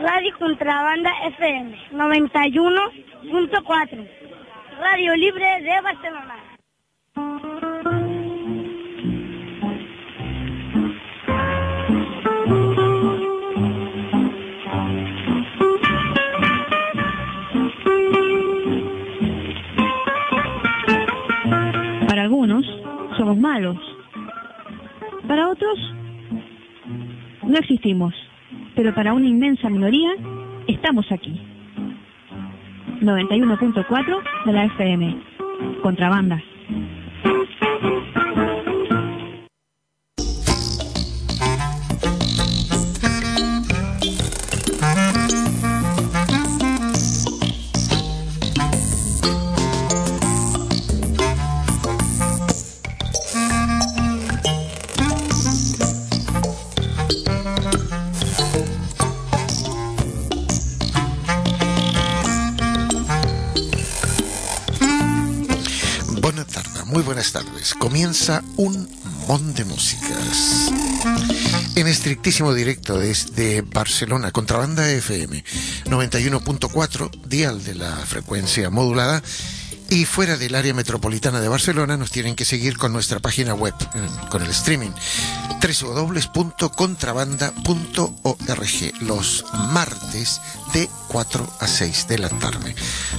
Radio Contrabanda FM 91.4. Radio Libre de Barcelona. Para algunos somos malos. Para otros no existimos. Pero para una inmensa minoría estamos aquí. 91.4 de la FM. Contrabanda. Un mon de músicas. En estrictísimo directo desde Barcelona, Contrabanda FM 91.4, dial de la frecuencia modulada. Y fuera del área metropolitana de Barcelona nos tienen que seguir con nuestra página web, con el streaming, www.contrabanda.org, los martes de 4 a 6 de la tarde.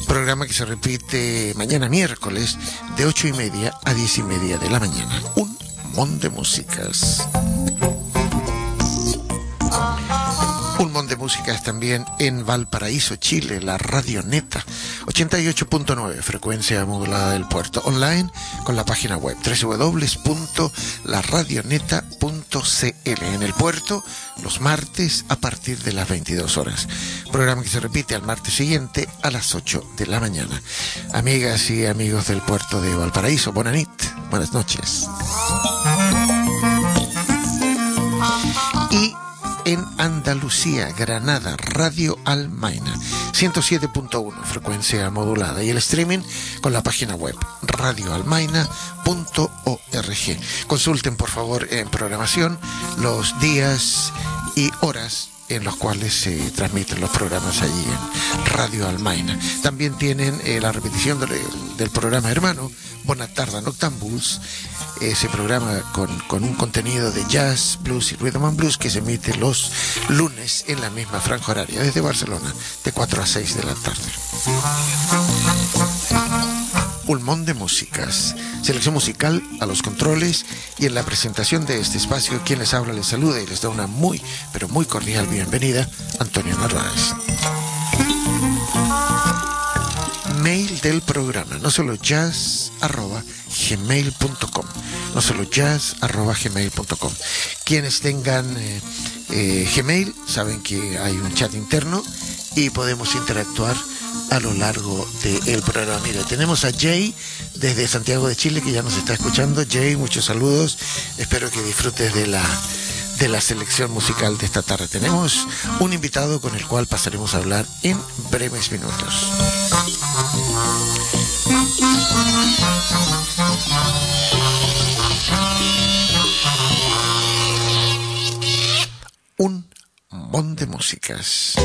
Programa que se repite mañana miércoles de 8 y media a 10 y media de la mañana. Un mon de músicas. De músicas también en Valparaíso, Chile, la Radio Neta, 88.9, frecuencia modulada del puerto, online con la página web www.laradioneta.cl en el puerto los martes a partir de las 22 horas. Programa que se repite al martes siguiente a las 8 de la mañana. Amigas y amigos del puerto de Valparaíso, Bonanit, buenas noches. Y en Andalucía, Granada, Radio Almaina, 107.1, frecuencia modulada, y el streaming con la página web radioalmaina.org. Consulten, por favor, en programación los días y horas en los cuales se transmiten los programas allí en Radio Almaina. También tienen eh, la repetición del, programa hermano, Bonatarda Noctambuls, ese programa con, con, un contenido de jazz, blues y rhythm and blues que se emite los lunes en la misma franja horaria, desde Barcelona, de 4 a 6 de la tarde. Pulmón de músicas, selección musical a los controles y en la presentación de este espacio, quien les habla les saluda y les da una muy, pero muy cordial bienvenida, Antonio Narváez mail del programa, no solo jazz arroba gmail.com, no solo jazz. Quienes tengan eh, eh, Gmail saben que hay un chat interno y podemos interactuar a lo largo del programa. Mira, tenemos a Jay desde Santiago de Chile que ya nos está escuchando. Jay, muchos saludos. Espero que disfrutes de la de la selección musical de esta tarde. Tenemos un invitado con el cual pasaremos a hablar en breves minutos. Un mon de músicas.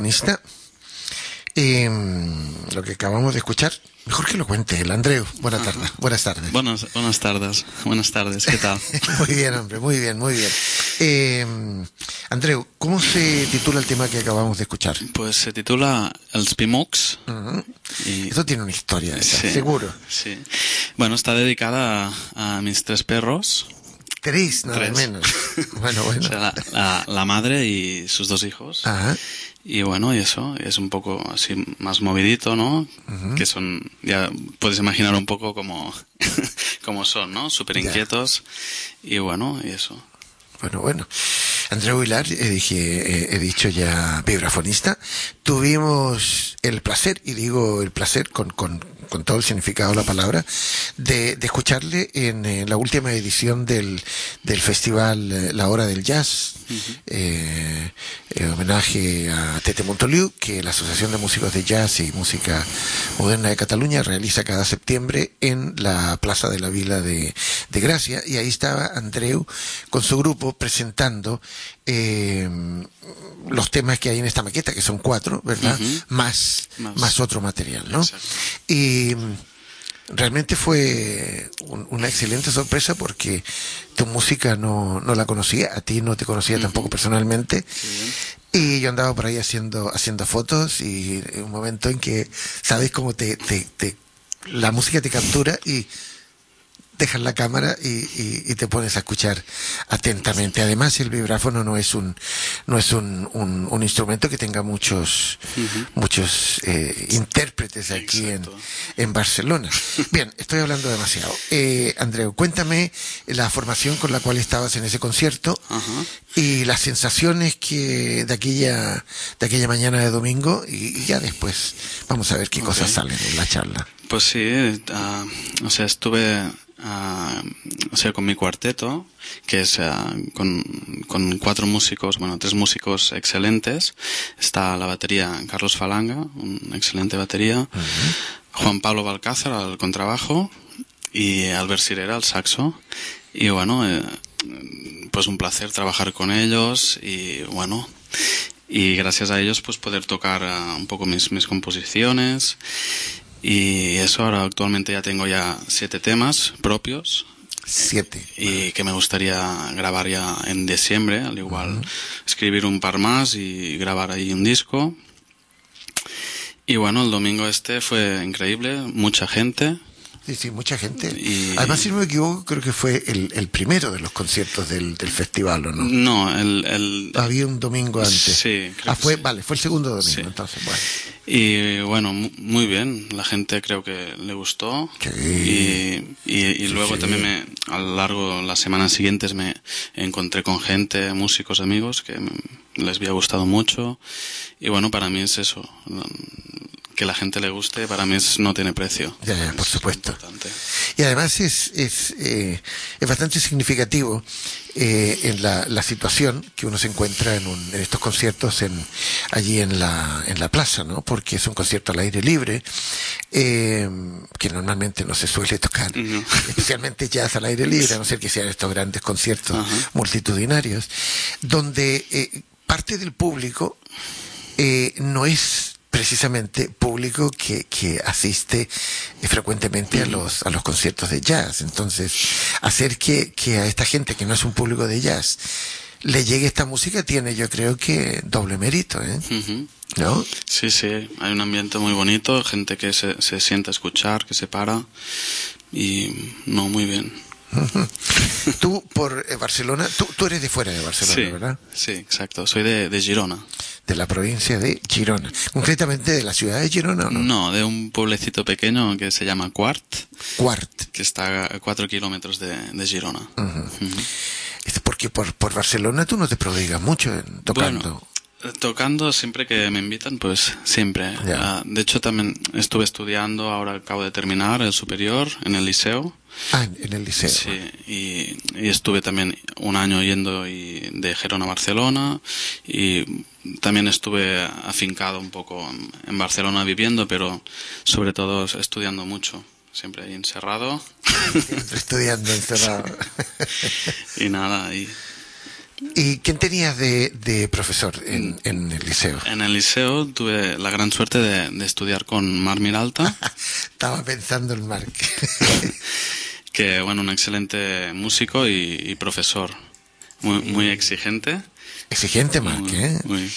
Vibrafonista. Y mm, lo que acabamos de escuchar, mejor que lo cuente el Andreu. Buenas tardes. Buenas tardes. Buenas, buenas tardes, buenas tardes, ¿qué tal? muy bien, hombre, muy bien, muy bien. Eh, Andreu, ¿cómo se titula el tema que acabamos de escuchar? Pues se titula El Spimox. Ujú. y Esto tiene una historia, detrás, Sí, seguro. Sí. Bueno, está dedicada a, a mis tres perros. Tres, nada Tres. menos. Bueno, bueno. O sea, la, la- la madre y sus dos hijos. Ajá. Y bueno, y eso, es un poco así más movidito, ¿no? Que son, ya puedes imaginar un poco como, como son, ¿no? Súper inquietos. Y bueno, y eso. Bueno, bueno. Andreu Aguilar, eh, dije, eh, he dicho ya vibrafonista. Tuvimos el placer, y digo el placer con, con, con todo el significado de la palabra, de, de escucharle en, eh, la última edición del, del festival eh, La Hora del Jazz, eh, eh, homenaje a Tete Montoliu, que la Asociación de Músicos de Jazz y Música Moderna de Cataluña realiza cada septiembre en la Plaza de la Vila de, de Gracia, y ahí estaba Andreu con su grupo presentando eh, los temas que hay en esta maqueta, que son cuatro, ¿verdad? Ujú. más, Más. más otro material, ¿no? Exacto. Y realmente fue un- una excelente sorpresa porque tu música no, no la conocía, a ti no te conocía tampoco personalmente. Y yo andaba por ahí haciendo, haciendo fotos y un momento en que sabes cómo te, te, te- la música te captura y dejas la cámara y, y- y te pones a escuchar atentamente. Además, el vibráfono no es un no es un, un- un instrumento que tenga muchos muchos eh, intérpretes aquí en, en Barcelona. Bien, estoy hablando demasiado. Eh, Andreu, cuéntame la formación con la cual estabas en ese concierto y las sensaciones que de aquella de aquella mañana de domingo y, y ya después vamos a ver qué cosas salen en la charla. Pues sí, ah, o sea, estuve ah, o sea, con mi cuarteto, que es ah, con, con cuatro músicos, bueno, tres músicos excelentes. Está la batería Carlos Falanga, un excelente batería. Juan Pablo Balcázar al contrabajo y Albert Sirera al saxo. Y bueno, eh, pues un placer trabajar con ellos y bueno, y gracias a ellos pues poder tocar ah, un poco mis, mis composiciones y eso ahora actualmente ya tengo ya siete temas propios Siete. y que me gustaría grabar ya en diciembre, al igual escribir un par más y grabar ahí un disco. Y bueno, el domingo este fue increíble, mucha gente. Sí, sí, mucha gente. Y- Además, si no me equivoco, creo que fue el, el primero de los conciertos del, del festival, ¿o no? No, el, el, Había un domingo antes. Sí, creo Ah, que fue, sí. vale, fue el segundo domingo, Sí. entonces, bueno. Y bueno, mu- muy bien, la gente creo que le gustó. Sí. Y, y, y luego sí. también me, a lo largo de las semanas siguientes me encontré con gente, músicos, amigos, que les había gustado mucho. Y bueno, para mí es eso, que la gente le guste, para mí es, no tiene precio. Ya, ya, por Es supuesto. Y además es, es, eh, es bastante significativo eh, en la, la situación que uno se encuentra en, un- en estos conciertos en, allí en la, en la plaza, ¿no? Porque es un concierto al aire libre, eh, que normalmente no se suele tocar, No. especialmente jazz al aire libre, a no ser que sean estos grandes conciertos Ajá. multitudinarios, donde eh, parte del público eh, no es precisamente público que, que asiste eh, frecuentemente a los, a los conciertos de jazz. Entonces, hacer que, que a esta gente que no es un público de jazz le llegue esta música tiene yo creo que doble mérito, ¿eh? ¿No? Sí, sí, hay un ambiente muy bonito, gente que se, se sienta a escuchar, que se para. Y no, muy bien. Tú por eh, Barcelona, tú, tú eres de fuera de Barcelona, Sí, ¿verdad? sí, exacto. Soy de, de Girona. De la provincia de Girona. Concretamente de la ciudad de Girona, ¿o no? No, de un pueblecito pequeño que se llama Quart, Cuart. que está a cuatro kilómetros de, de Girona. Ujú. Es porque por, por Barcelona tú no te prodigas mucho en- tocando. Bueno, tocando siempre que me invitan, pues siempre. Ah, de hecho, también estuve estudiando, ahora acabo de terminar el superior en el liceo. Ah, en, el liceo. Sí, y, y estuve también un año yendo y de Gerona a Barcelona y también estuve afincado un poco en, en Barcelona viviendo, pero sobre todo estudiando mucho, siempre ahí encerrado Siempre estudiando encerrado. y nada, y ¿Y quién tenías de, de profesor en, en el liceo? En el liceo tuve la gran suerte de, de estudiar con Mar Miralta, Estaba pensando en Marc. que bueno, un excelente músico y, y profesor, muy, muy exigente. Exigente Muy- ¿eh? muy.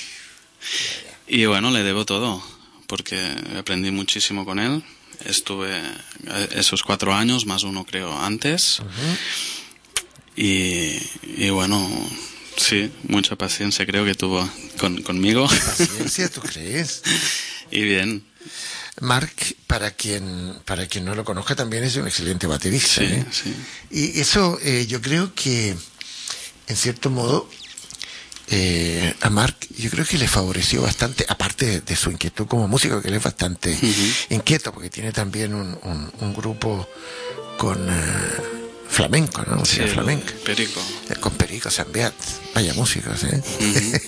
Y bueno, le debo todo, porque aprendí muchísimo con él. Estuve eh, esos cuatro años, más uno creo antes. Y, y bueno, sí, mucha paciencia creo que tuvo con, conmigo. Paciencia, ¿tú crees? y bien, Marc, para quien, para quien no lo conozca, también es un excelente baterista. sí, ¿eh? sí. Y eso eh, yo creo que, en cierto modo, eh, a Marc yo creo que le favoreció bastante, aparte de, de su inquietud como músico, que él es bastante inquieto, porque tiene también un, un- un grupo con eh, flamenco, ¿no? Música Sí, flamenca. Perico. Eh, Con Perico Zambiat, vaya músicos, ¿eh?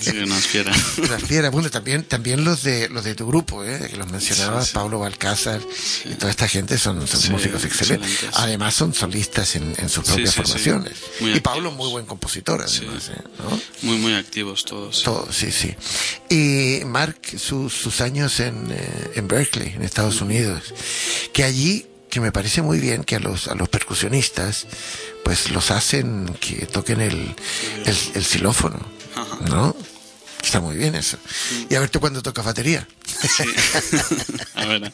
Sí, unas fieras. Fieras, bueno, también, también los de los de tu grupo, ¿eh? que los mencionabas, Sí, sí. Pablo Balcázar y toda esta gente son, son músicos excelentes. excelentes. Además son solistas en, en sus propias formaciones. Muy y Pablo activos. muy buen compositor, además, ¿eh? ¿no? Muy, muy activos todos. Todo, sí, sí. Y Mark, sus, sus años en, eh, en Berkeley, en Estados Unidos, que allí, que me parece muy bien que a los, a los percusionistas, pues los hacen que toquen el, el, el xilófono. ¿no? Está muy bien eso. Y a ver tú cuándo tocas batería. Sí. A ver.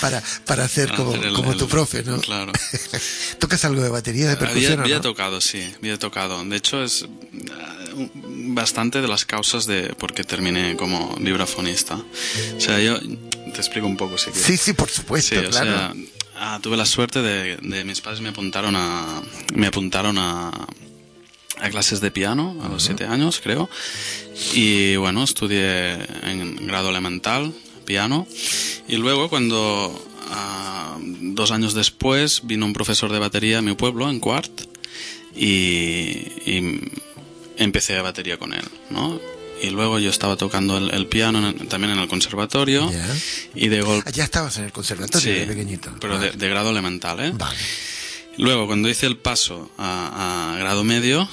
para, para hacer Para como, hacer el- como el- tu profe, ¿no? claro. ¿Tocas algo de batería, de Había, percusión había no? tocado, sí, había tocado. De hecho, es eh, bastante de las causas de por qué terminé como vibrafonista. O sea, yo te explico un poco si quieres. Sí, sí, por supuesto, Sí, o claro. sea, ah, tuve la suerte de, de mis padres me apuntaron a me apuntaron a, a clases de piano a los siete años, creo. Y bueno, estudié en grado elemental piano. Y luego, cuando ah, dos años después vino un profesor de batería a mi pueblo, en Quart, y, y empecé a batería con él, ¿no? Y luego yo estaba tocando el, el piano en también en el conservatorio Ya. y de golpe Ah, ya estabas en el conservatorio Sí, de pequeñito. pero de, Vale. de grado elemental, ¿eh? Vale. Luego, cuando hice el paso a, a grado medio,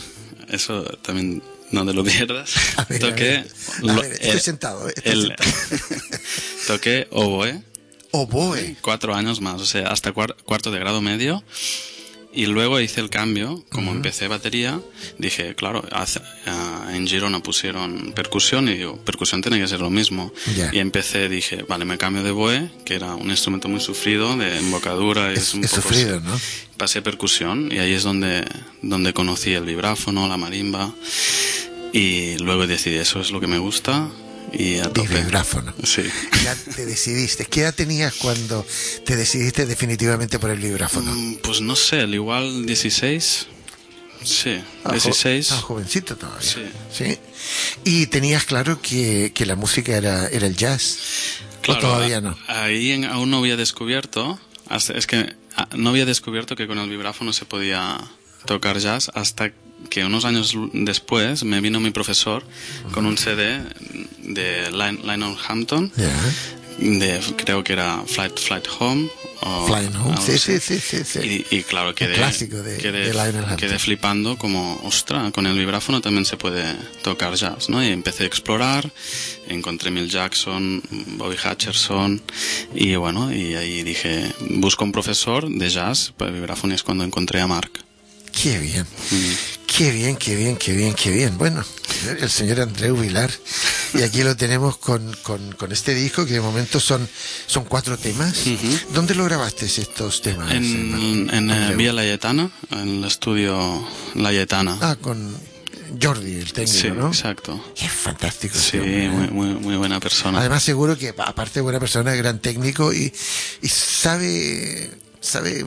eso también no te lo pierdas, A ver, a toqué... ver. A ver, estoy sentado, eh, estoy el- toqué oboe Oboe. cuatro años más, o sea, hasta cuar- cuarto de grado medio. Y luego hice el cambio, como empecé batería, dije, claro, hace- ah, en Girona pusieron percusión y digo, percusión tiene que ser lo mismo. Ya. Y empecé, dije, vale, me cambio de boe, que era un instrumento muy sufrido, de embocadura. y Es, un es poco sufrido, así. ¿no? Pasé a percusión y ahí es donde, donde conocí el vibráfono, la marimba. Y luego decidí, eso es lo que me gusta. Y a vibráfono. Sí. Ya te decidiste. ¿Qué edad tenías cuando te decidiste definitivamente por el vibráfono? Mm, Pues no sé, al igual 16. Sí, Ah, jo- 16. ah, jovencito todavía. Sí. Sí. Y tenías claro que, que la música era, era el jazz. Claro, o todavía no. Ahí en- aún no había descubierto, hasta- es que ah, no había descubierto que con el vibráfono se podía tocar jazz hasta que unos años después me vino mi profesor con un CD de Lion- Lionel Hampton, de, creo que era Flight, Flight Home. O Flying Home. Sí, sí, sí, sí. Y, y claro, quedé, clásico de- quedé, de Lionel Hampton. quedé flipando como, ostra, con el vibráfono también se puede tocar jazz, ¿no? Y empecé a explorar, encontré Mill Jackson, Bobby Hutcherson, y bueno, y ahí dije, busco un profesor de jazz para vibráfono y es cuando encontré a Mark. Qué bien. Qué bien, qué bien, qué bien, qué bien. Bueno, el señor Andreu Vilar. Y aquí lo tenemos con, con, con este disco que de momento son, son cuatro temas. ¿Dónde lo grabaste estos temas? En, hermano? en eh? Vía Layetana, en el estudio Layetana. Ah, con Jordi, el técnico, sí, ¿no? exacto. Es fantástico. Sí, hombre, ¿eh? muy, muy, muy buena persona. Además seguro que aparte de buena persona, gran técnico y, y sabe sabe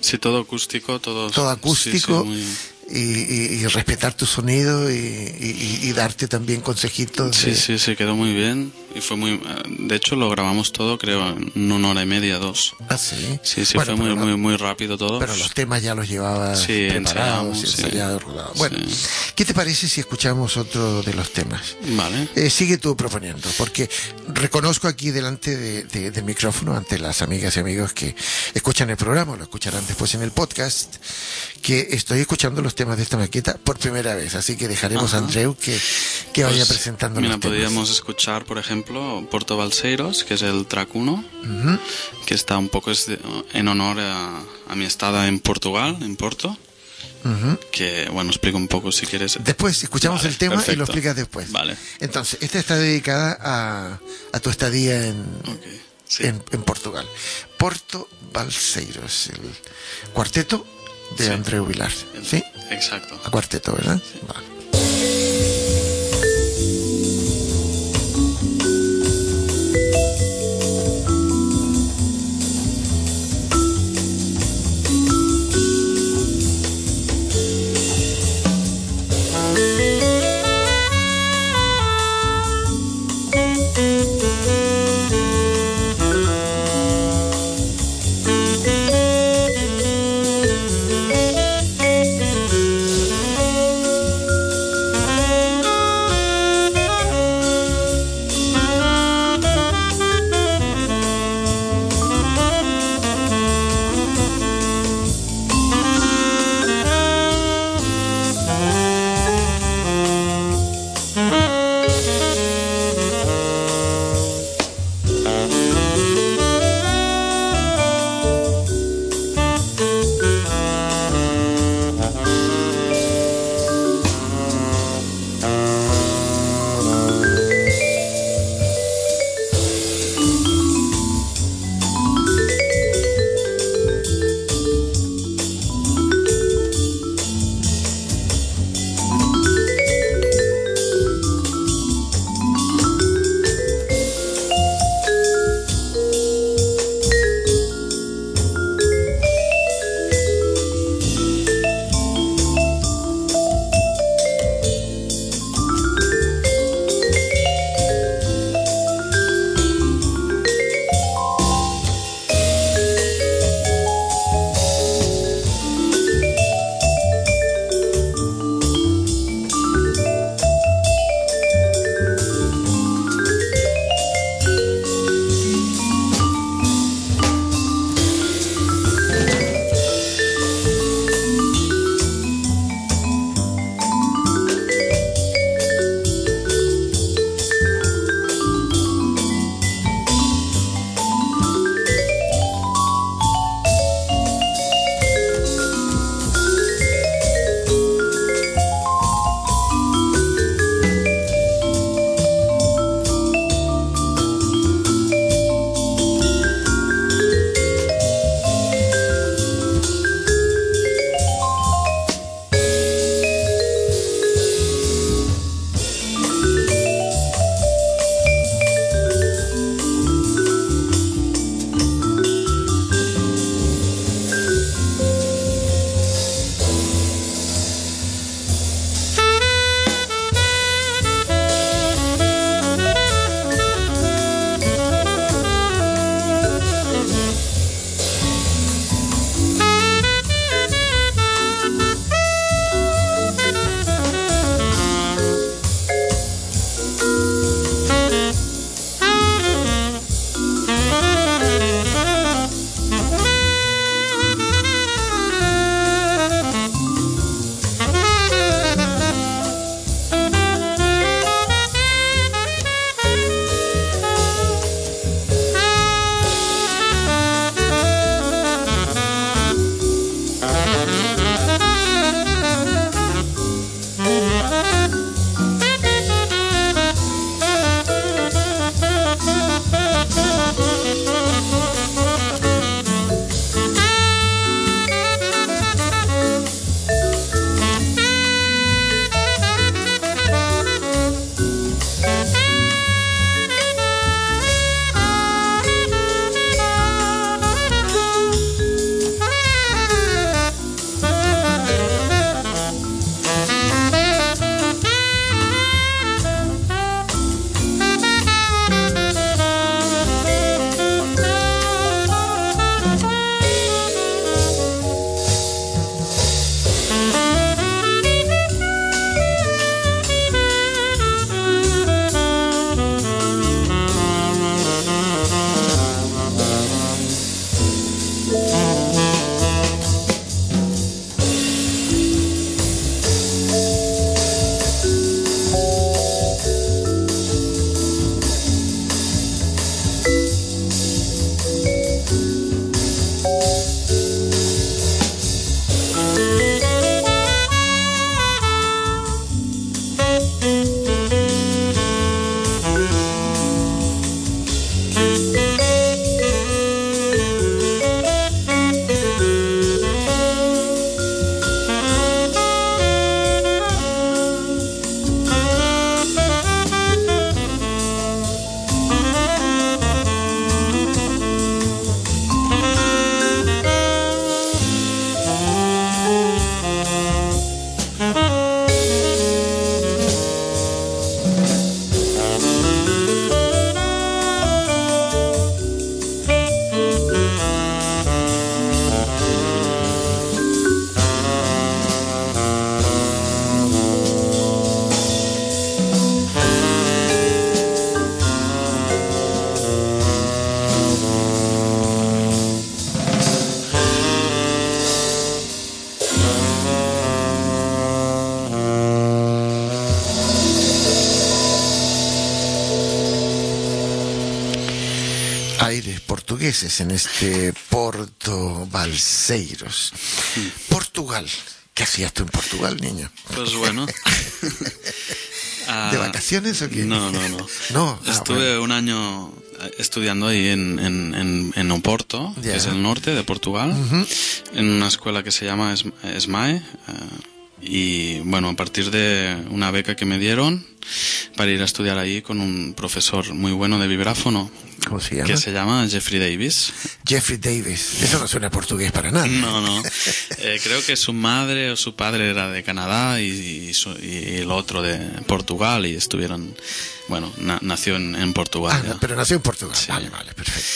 Sí, todo acústico, todo... todo sí, acústico. sí, muy- y, y- y respetar tu sonido y, y- darte también consejitos. Sí, de- sí, se quedó muy bien y fue muy... De hecho, lo grabamos todo, creo, en una hora y media, dos. Ah, sí. Sí, sí, Bueno, fue muy, pero, muy, muy rápido todo. pero los temas ya los llevaba Sí, preparados, sí. rodados. Bueno, Sí. ¿qué te parece si escuchamos otro de los temas? Vale. Eh, sigue tú proponiendo, porque reconozco aquí delante de- de- del micrófono, ante las amigas y amigos que escuchan el programa, lo escucharán después en el podcast, que estoy escuchando los los temas de esta maqueta por primera vez, así que dejaremos a. Andreu que, que vaya Pues, presentando Mira, los temas. podríamos escuchar, por ejemplo, Porto Balseiros, que es el track 1, Ujú. que está un poco en honor a, a mi estada en Portugal, en Porto, que, bueno, explico un poco si quieres. Después escuchamos Vale, el tema y lo explicas después. Vale. Entonces, esta está dedicada a, a tu estadía en, Ok, sí. en, en Portugal. Porto Balseiros, el cuarteto de Sí. Andreu Vilar. ¿Sí? Exacto. A cuarteto, ¿verdad? Vale. Portugueses en este Porto Balseiros. Portugal. ¿Qué hacías tú en Portugal, niño? Pues bueno. Ah, ¿De vacaciones o qué? No, no, no. No, ah, Estuve un año estudiando ahí en, en, en, en Oporto, que es el norte de Portugal, en una escuela que se llama ESMAE. eh, y bueno, a partir de una beca que me dieron para ir a estudiar ahí con un profesor muy bueno de vibráfono, ¿Cómo se llama? que se llama Jeffrey Davis. Jeffrey Davis. Eso no suena portugués para nada. No, no. Eh, creo que su madre o su padre era de Canadá y, y su- y el otro de Portugal y estuvieron, bueno, na- nació en, en Portugal. Ah, pero nació en Portugal. Sí. Vale, vale, perfecto.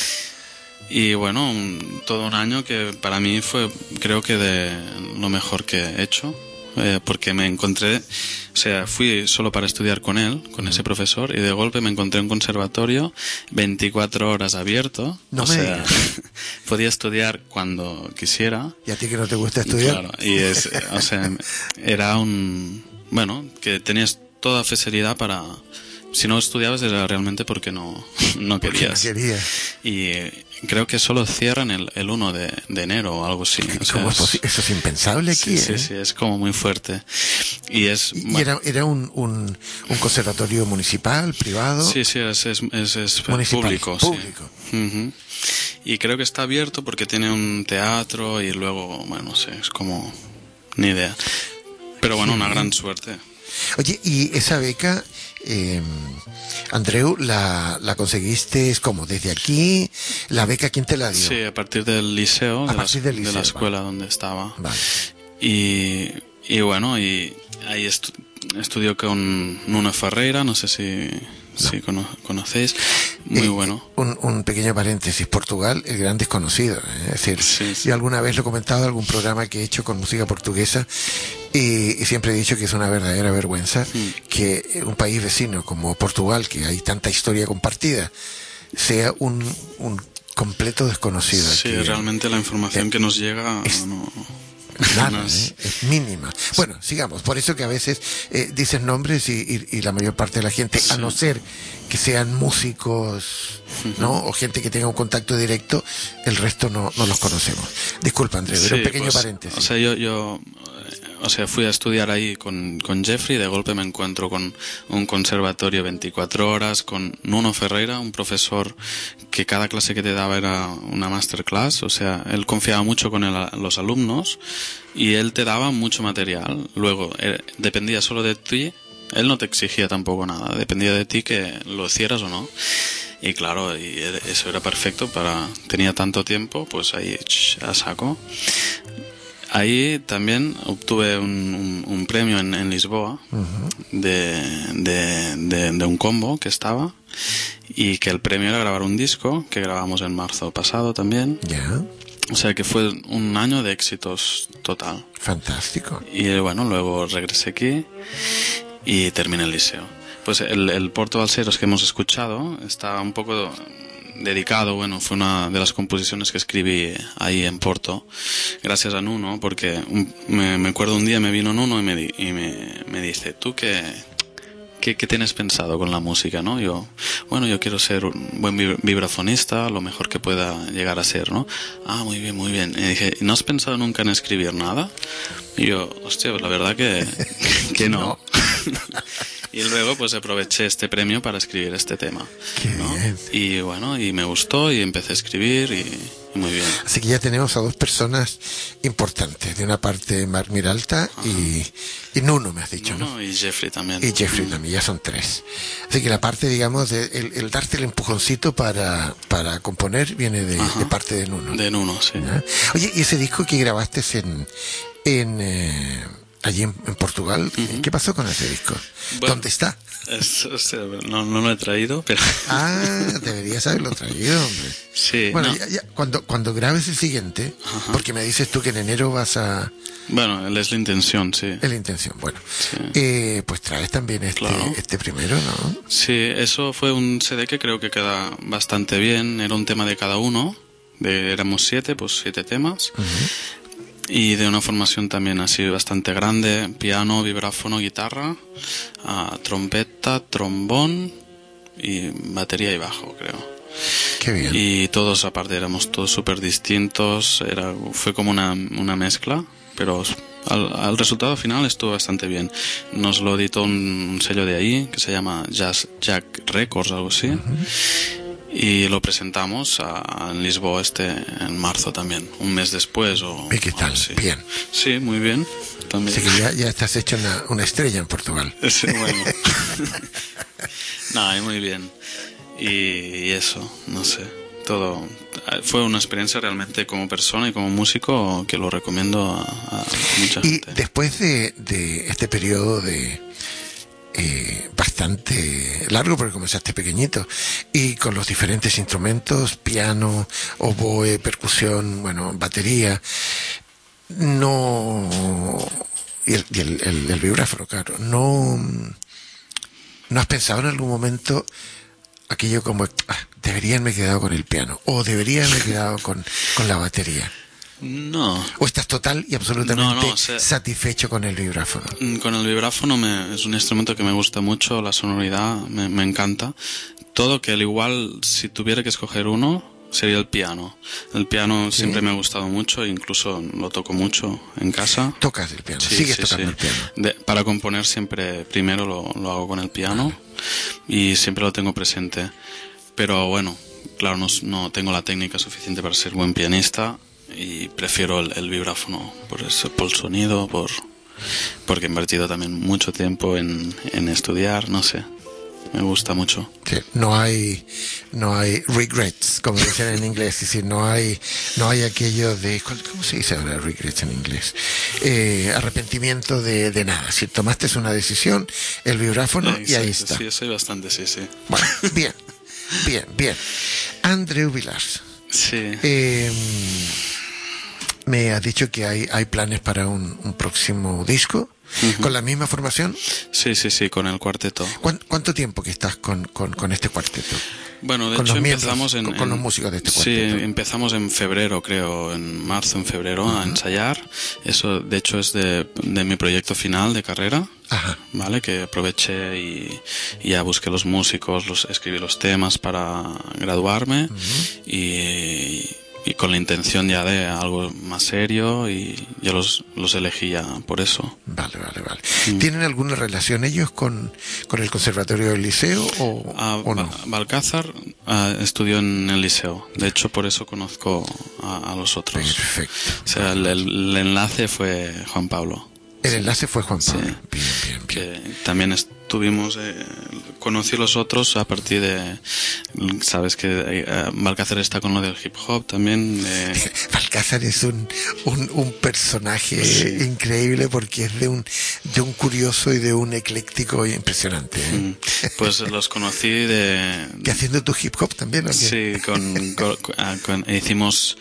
Y bueno, un- todo un año que para mí fue, creo que de lo mejor que he hecho, eh, porque me encontré, sea, fui solo para estudiar con él, con ese profesor, y de golpe me encontré un conservatorio 24 horas abierto, No o me sea, podía estudiar cuando quisiera. ¿Y a ti que no te gusta estudiar? Claro, y es, o sea, era un, bueno, que tenías toda facilidad para, si no estudiabas era realmente porque no, no Porque no querías. quería. Y creo que solo cierran el, el 1 de, de enero o algo así. O sea, ¿Cómo es Eso es impensable aquí, sí, sí, ¿eh? sí, es como muy fuerte. Y es... Y bueno, era, era un, un, un conservatorio municipal, privado. Sí, sí, es, es, es, es Municipal, público. sí. público. Ujú. Y creo que está abierto porque tiene un teatro y luego, bueno, no sé, es como... Ni idea. Pero bueno, una gran suerte. Oye, y esa beca, eh, Andreu, la, la conseguiste es como desde aquí, la beca, ¿quién te la dio? Sí, a partir del liceo, A de, la, partir del de liceo, la escuela donde estaba. Vale. Y, y bueno, y ahí estu- estudió con Nuno Ferreira, no sé si, si cono- conocéis. Muy Eh, bueno. Un, un pequeño paréntesis, Portugal, el gran desconocido. ¿eh? Es decir, Sí, sí. yo alguna vez lo he comentado en algún programa que he hecho con música portuguesa y, y siempre he dicho que es una verdadera vergüenza que un país vecino como Portugal, que hay tanta historia compartida, sea un, un completo desconocido. Sí, aquí. realmente la información que nos llega no, Nada, es- ¿eh? es mínima. Bueno, sigamos. Por eso que a veces eh, dicen nombres y, y- y la mayor parte de la gente, a no ser que sean músicos, ¿no? O gente que tenga un contacto directo, el resto no, no los conocemos. Disculpa, Andrés, era un pequeño pues, paréntesis. O sea, yo, yo eh, o sea, fui a estudiar ahí con, con Jeffrey de golpe me encuentro con un conservatorio 24 horas, con Nuno Ferreira, un profesor que cada clase que te daba era una masterclass, o sea, él confiaba mucho con el- los alumnos y él te daba mucho material. Luego, eh, dependía solo de ti, él no te exigía tampoco nada, dependía de ti que lo hicieras o no. Y claro, y era- eso era perfecto para... Tenía tanto tiempo, pues ahí a saco. Ahí también obtuve un, un- un premio en, en Lisboa de, de, de- de un combo que estaba y que el premio era grabar un disco que grabamos en marzo pasado también. Ya, O sea que fue un año de éxitos total. fantástico. Y bueno, luego regresé aquí y terminé el liceo. Pues el, el Porto Balseros que hemos escuchado está un poco dedicado, bueno, fue una de las composiciones que escribí ahí en Porto, gracias a Nuno, porque un- me, me acuerdo un día me vino Nuno y me, di- y me, me dice, ¿tú qué, qué, qué tienes pensado con la música, no? Yo, bueno, yo quiero ser un buen vib- vibrafonista, lo mejor que pueda llegar a ser, ¿no? Ah, muy bien, muy bien. Y dije, ¿no has pensado nunca en escribir nada? Y yo, hostia, la verdad que, que no. y luego pues aproveché este premio para escribir este tema. Qué ¿no? bien. Y bueno, y me gustó y empecé a escribir y, y muy bien. Así que ya tenemos a dos personas importantes. De una parte, Marc Miralta y, y Nuno, me has dicho, ¿no? No, y Jeffrey también. Y Jeffrey también, ya son tres. Así que la parte, digamos, de el, el darte el empujoncito para, para componer viene de, parte de Nuno. De Nuno, sí. Oye, y ese disco que grabaste en, en eh, allí en, en Portugal, ¿qué pasó con ese disco? Bueno. ¿Dónde está? Es- o sea, no, no lo he traído, pero... Ah, deberías haberlo traído, hombre. sí, Bueno, no. ya- ya, cuando, cuando grabes el siguiente, porque me dices tú que en enero vas a... Bueno, es la intención, sí. Es la intención, bueno. Sí. Eh, pues traes también este, Claro. este primero, ¿no? Sí, eso fue un CD que creo que queda bastante bien. Era un tema de cada uno. De, éramos siete, pues siete temas. Y de una formación también así bastante grande. Piano, vibráfono, guitarra, ah, trompeta, trombón y batería y bajo, creo. Qué bien. Y todos, aparte, éramos todos súper distintos. Era, fue como una, una mezcla, pero al, al resultado final estuvo bastante bien. Nos lo editó un, un sello de ahí que se llama Jazz Jack Records, algo así. Y lo presentamos a, en Lisboa este en marzo también, un mes después o ¿Y qué tal? así. Bien. Sí, muy bien. También. Así que ya, ya estás hecho una, una estrella en Portugal. Sí, bueno. no, y muy bien. Y, y eso, no sé. Todo. Fue una experiencia realmente como persona y como músico que lo recomiendo a, a mucha Y gente. después de, de este periodo de eh, bastante largo, porque comenzaste pequeñito, y con los diferentes instrumentos, piano, oboe, percusión, bueno, batería, no... Y el, y el, el- claro, no... ¿No has pensado en algún momento aquello como, "Ah, debería haberme quedado con el piano, o debería haberme quedado con, con la batería? No. ¿O estás total y absolutamente No, no, o sea- satisfecho con el vibráfono? Mm, Con el vibráfono me- es un instrumento que me gusta mucho, la sonoridad me, me encanta. Todo que al igual, si tuviera que escoger uno, sería el piano. El piano siempre me ha gustado mucho, incluso lo toco mucho en casa. Tocas el piano, Sí, sigues sí, tocando sí. el piano. De- para componer siempre primero lo, lo hago con el piano y siempre lo tengo presente. Pero bueno, claro, no, no tengo la técnica suficiente para ser buen pianista y prefiero el, el vibráfono por, eso, por el sonido, por, porque he invertido también mucho tiempo en, en estudiar, no sé. Me gusta mucho. Sí, no hay no hay regrets, como dicen en inglés, es decir, no hay no hay aquello de ¿cuál- ¿cómo se dice ahora regrets en inglés? Eh, arrepentimiento de, de nada. Si tomaste una decisión, el vibráfono y ahí está. Sí, soy bastante, sí, sí. Bueno, bien, bien, bien. Andreu Vilars, Sí. eh, me has dicho que hay, hay planes para un, un próximo disco con la misma formación. Sí, sí, sí, con el cuarteto. ¿Cuán- ¿Cuánto tiempo que estás con, con, con este cuarteto? Bueno, de Con hecho los miembros, empezamos en, con- en- los músicos de este Sí, cuarteto. empezamos en febrero, creo, en marzo, en febrero, a ensayar. Eso, de hecho, es de, de mi proyecto final de carrera. Ajá. ¿Vale? Que aproveché y, y ya busqué los músicos, los escribí los temas para graduarme y, y con la intención ya de algo más serio y yo los, los elegí ya por eso. Vale, vale, vale. Mm. ¿Tienen alguna relación ellos con, con el Conservatorio del Liceo o, Ah, o no? Ba- Balcázar ah, estudió en el liceo. De hecho, por eso conozco a, a los otros. Perfecto. O sea, el, el- el enlace fue Juan Pablo, El enlace fue Juan Pablo. Sí. Bien, bien, bien. que también estuvimos, eh, conocí los otros a partir de, sabes que eh, Balcázar está con lo del hip hop también. de- Balcázar es un, un, un personaje Sí. increíble porque es de un, de un curioso y de un ecléctico impresionante. ¿eh? mm, pues los conocí de... ¿Que haciendo tu hip hop también? o? Sí, con, con- ah, con- hicimos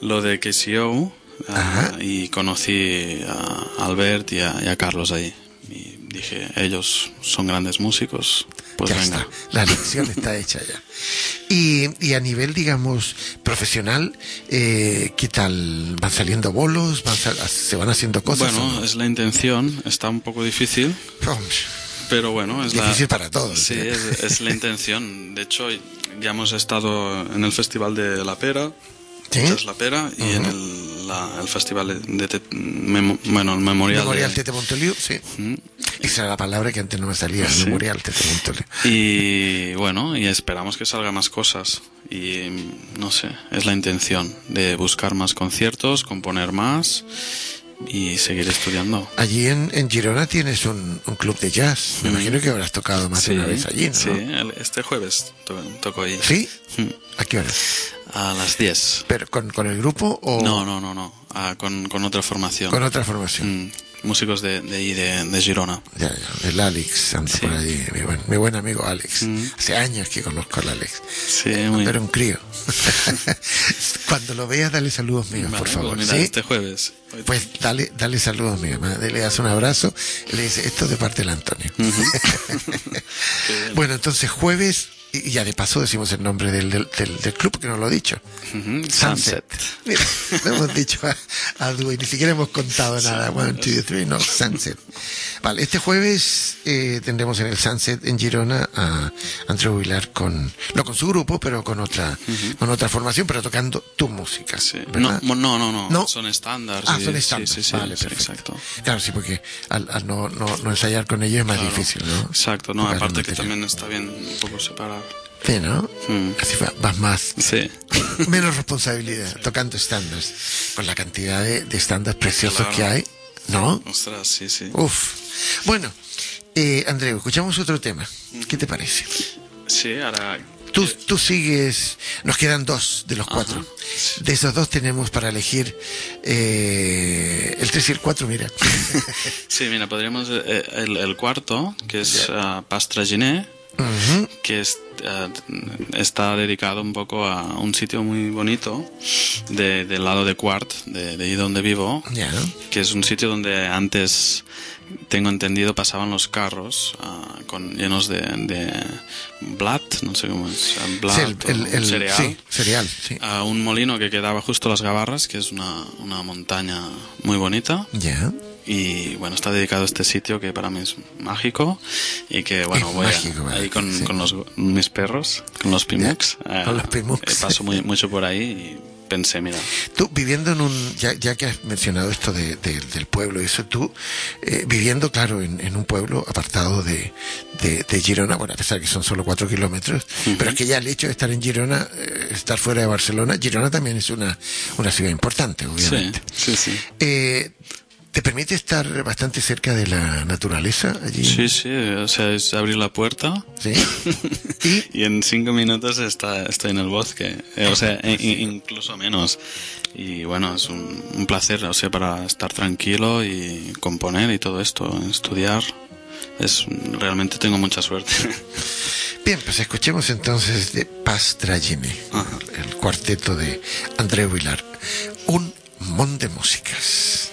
lo de KCO ah, Ajá. y conocí a Albert y a, y a Carlos ahí. Dije, ellos son grandes músicos, pues ya venga. está, la lección está hecha ya. Y, y a nivel, digamos, profesional, eh, ¿qué tal? ¿Van saliendo bolos? ¿Van sal- ¿Se van haciendo cosas? Bueno, no? es la intención, está un poco difícil, pero bueno, es Difícil la... para todos, Sí, ¿eh? es, es la intención. De hecho, ya hemos estado en el Festival de La Pera, ¿Sí? Jazz La Pera, y en el, la- el Festival de... Te- Memo- bueno, el Memorial, Memorial de... Tete Montoliu, sí. Mm. Esa era la palabra que antes no me salía, Sí. Memorial Tete Montoliu. Y bueno, y esperamos que salgan más cosas. Y no sé, es la intención de buscar más conciertos, componer más y seguir estudiando. Allí en, en Girona tienes un, un club de jazz. Me Mm. imagino que habrás tocado más de una vez allí, ¿no? sí, este jueves to- toco ahí. ¿Sí? Mm. ¿A qué hora? A las 10. ¿Pero con, con el grupo o No, no, no, no. Ah, con, con otra formación. con otra formación? Mm, Músicos de, de ahí, de, de Girona. Ya, ya, el Alex anda Sí. por allí, mi buen, mi buen amigo Alex. Mm. Hace años que conozco al Alex. Sí, muy Era un crío. Cuando lo veas, dale saludos míos, Vale, por favor. pues mira, ¿sí? este jueves. Pues dale, dale saludos míos. Le das un abrazo le dice, esto es de parte del Antonio. Bueno, entonces jueves Y ya de paso decimos el nombre del, del, del, del club, que no lo he dicho. Ujú, Sunset. Mira, lo hemos dicho a, a ni siquiera hemos contado nada. One, two, three, no, Sunset. Vale, este jueves eh, tendremos en el Sunset en Girona a Andrew Vilar con, no con su grupo, pero con otra, con otra formación, pero tocando tu música. Sí. No, no, no, no, No. son estándares. Ah, son estándares. Sí, sí, vale, exacto. Claro, sí, porque al, al no, no, no ensayar con ellos es más Claro. difícil, ¿no? Exacto, no, Tocar aparte que material. también está bien un poco separar. Sí, ¿no? Mm. Así va- vas más, Sí. menos responsabilidad tocando estándares, con la cantidad de, de estándares preciosos Claro. que hay, ¿no? Ostras, sí, sí. Uf. Bueno, eh, Andreu, escuchamos otro tema. ¿Qué te parece? Sí, ahora... Tú, tú sigues, nos quedan dos de los Ajá. cuatro. De esos dos tenemos para elegir eh, el 3 y el 4, mira. Sí, mira, podríamos... eh, el, el cuarto, que es uh, Pastraginé, Ujú. que es, está dedicado un poco a un sitio muy bonito de, del lado de Quart, de, de ahí donde vivo, que es un sitio donde antes, tengo entendido, pasaban los carros ah, con, llenos de, de blat, no sé cómo es, ah, blat, Sí, el, o el- el- cereal. sí, cereal, sí. a un molino que quedaba justo a las Gavarras, que es una, una montaña muy bonita. Y bueno, está dedicado a este sitio que para mí es mágico y que bueno, Es voy a- mágico, ¿verdad? ahí con, Sí. con los, mis perros, con los Pimuks. Ya, con los Pimuks. eh, paso muy, mucho por ahí y pensé, mira, Tú viviendo en un, ya, ya que has mencionado esto de, de- del pueblo, eso tú, eh, viviendo, claro, en, en un pueblo apartado de, de, Girona, bueno, a pesar que son solo cuatro kilómetros, pero es que ya el hecho de estar en Girona, eh, estar fuera de Barcelona, Girona también es una, una ciudad importante, sí, obviamente. sí, sí. Eh, ¿Te permite estar bastante cerca de la naturaleza allí? Sí, sí, o sea, es abrir la puerta ¿Sí? ¿Y? en cinco minutos está, estoy en el bosque, Eh, o sea, e- e- incluso menos. Y bueno, es un, un placer, o sea, para estar tranquilo y componer y todo esto, estudiar. Es realmente tengo mucha suerte. Bien, pues escuchemos entonces de Pastragine, Ajá. el cuarteto de Andreu Vilar. Un mon de músicas.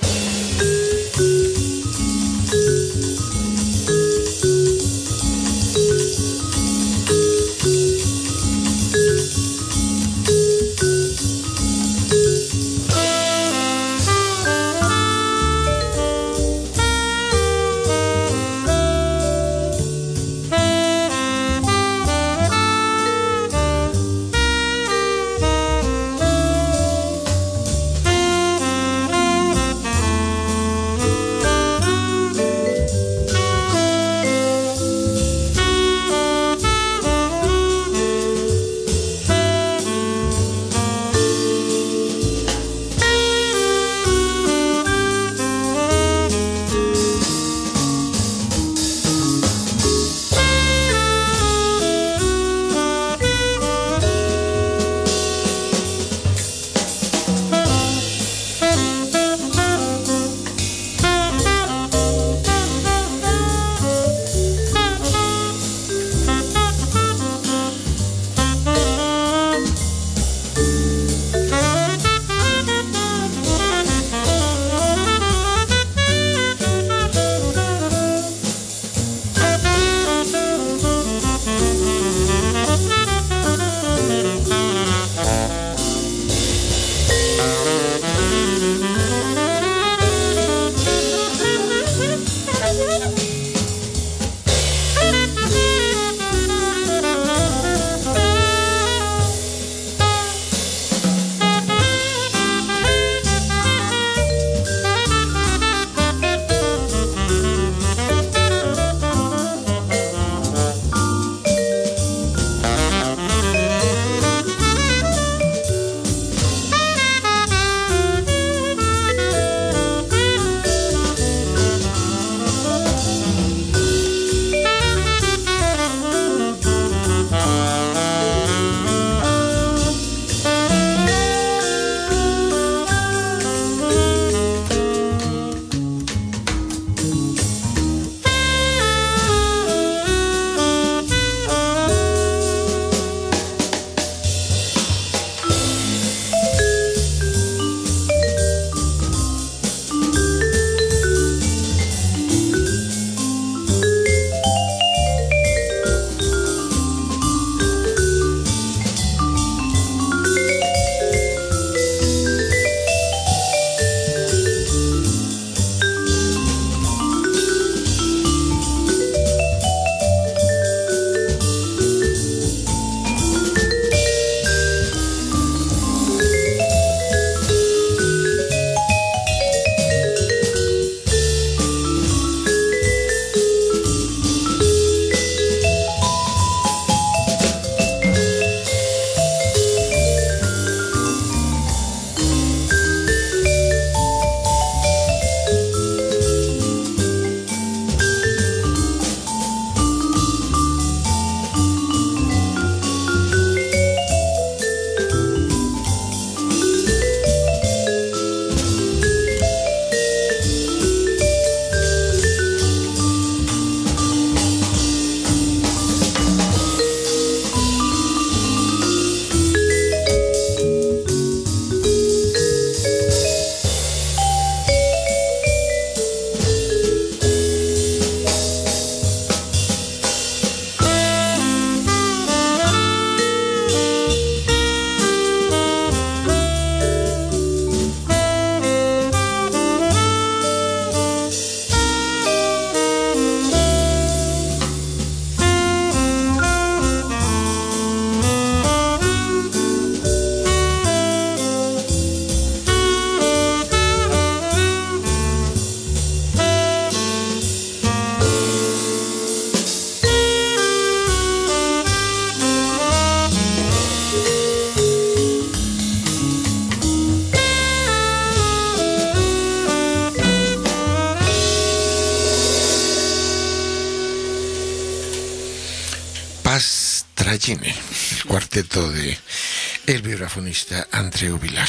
El cuarteto de el vibrafonista Andreu Vilar.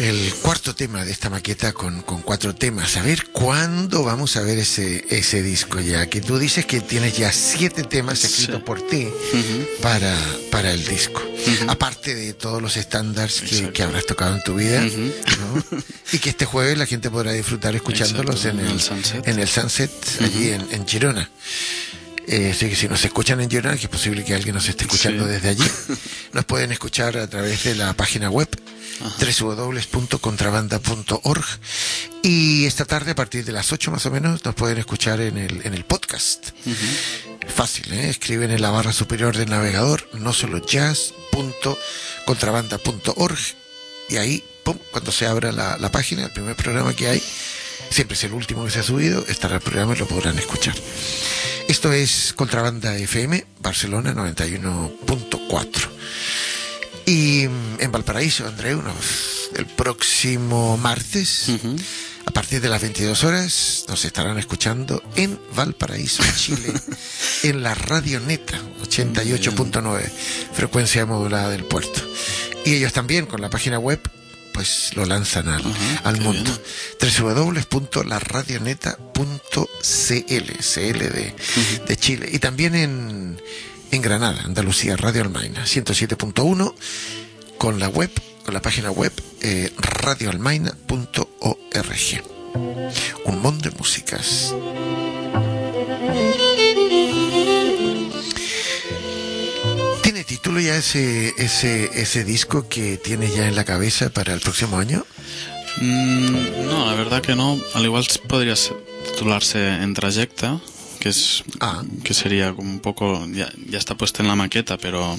El cuarto tema de esta maqueta con, con, cuatro temas. A ver cuándo vamos a ver ese, ese disco ya. Que tú dices que tienes ya siete temas escritos Sí. por ti para, para el disco. Aparte de todos los estándares que, que habrás tocado en tu vida. Y que este jueves la gente podrá disfrutar escuchándolos Exacto, en en el, el Sunset. en el Sunset, allí en, en Girona. Eh, así que si nos escuchan en Girona, que es posible que alguien nos esté escuchando Sí. desde allí, nos pueden escuchar a través de la página web www.contrabanda.org y esta tarde a partir de las 8 más o menos nos pueden escuchar en el, en el podcast. Fácil, ¿eh? escriben en la barra superior del navegador no solo jazz.contrabanda.org y ahí, pum, cuando se abra la, la página, el primer programa que hay, siempre es el último que se ha subido, estará el programa y lo podrán escuchar. Esto es Contrabanda FM, Barcelona 91.4. Y mm, en Valparaíso, Andreu, nos- el próximo martes, a partir de las 22 horas, nos estarán escuchando en Valparaíso, Chile, en la Radio Neta 88.9, frecuencia modulada del puerto. Y ellos también, con la página web, pues lo lanzan al, Ajá, al qué mundo. www.laradioneta.cl, CL de, de Chile. Y también en, en Granada, Andalucía, Radio Almaina, 107.1, con la web, con la página web eh, radioalmaina.org. Un montón de músicas. ¿Tiene título ya ese, ese, ese disco que tienes ya en la cabeza para el próximo año? Mm, no, la verdad que no. Al igual podría titularse En Trayecta, que es Ah. que sería como un poco ya, ya está puesta en la maqueta, pero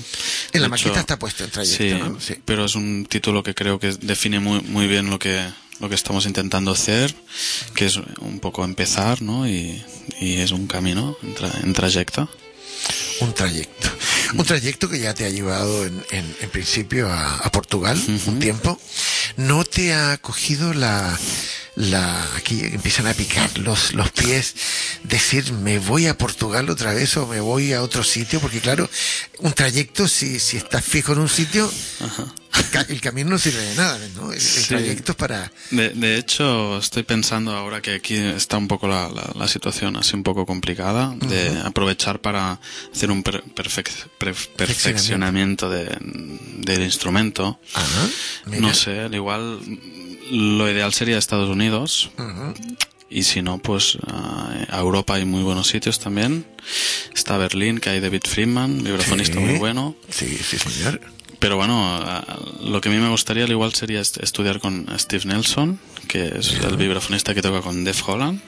En la maqueta hecho, está puesto en trayecto, sí, ¿no? Sí. pero es un título que creo que define muy muy bien lo que lo que estamos intentando hacer, que es un poco empezar, ¿no? Y, y es un camino en, tra- en trayecta. Un trayecto. Un trayecto que ya te ha llevado en, en- en principio a, a Portugal un tiempo. ¿No te ha cogido la, la, aquí empiezan a picar los, los pies, decir me voy a Portugal otra vez o me voy a otro sitio? Porque claro, un trayecto, si, si estás fijo en un sitio, el, ca- el camino no sirve de nada, ¿no? El, trayecto es para... De, de hecho, estoy pensando ahora que aquí está un poco la, la- la situación así un poco complicada, de aprovechar para hacer un per- perfec- pre- perfeccionamiento de- del instrumento. Ajá, mira. No sé, al igual lo ideal sería Estados Unidos. Y si no, pues a a Europa hay muy buenos sitios también. Está Berlín, que hay David Friedman, vibrafonista Sí. muy bueno. Sí, sí, señor. Pero bueno, a- lo que a mí me gustaría al igual sería est- estudiar con Steve Nelson, que es el vibrafonista que toca con Def Holland,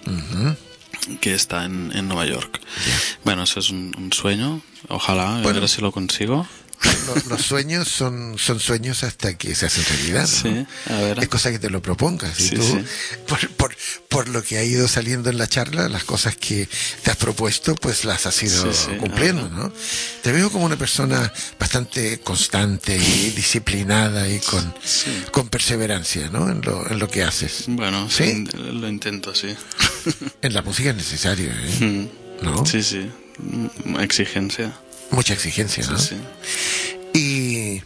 que está en, en Nueva York. Bueno, eso es un, un sueño. Ojalá, a Bueno. ver si lo consigo. Los, los sueños son, son sueños hasta que se hacen realidad. ¿no? Sí, a ver. Es cosa que te lo propongas. Y Sí, tú, sí. Por, por, por lo que ha ido saliendo en la charla, las cosas que te has propuesto, pues las has ido cumpliendo. ¿no? Te veo como una persona bastante constante y disciplinada y con, con perseverancia, ¿no? En lo, en lo que haces. Bueno, ¿Sí? sí, lo intento, sí. En la música es necesario, ¿eh? Mm. ¿No? Sí, sí. Mm, Exigencia. Mucha exigencia, ¿no? Sí, sí. Y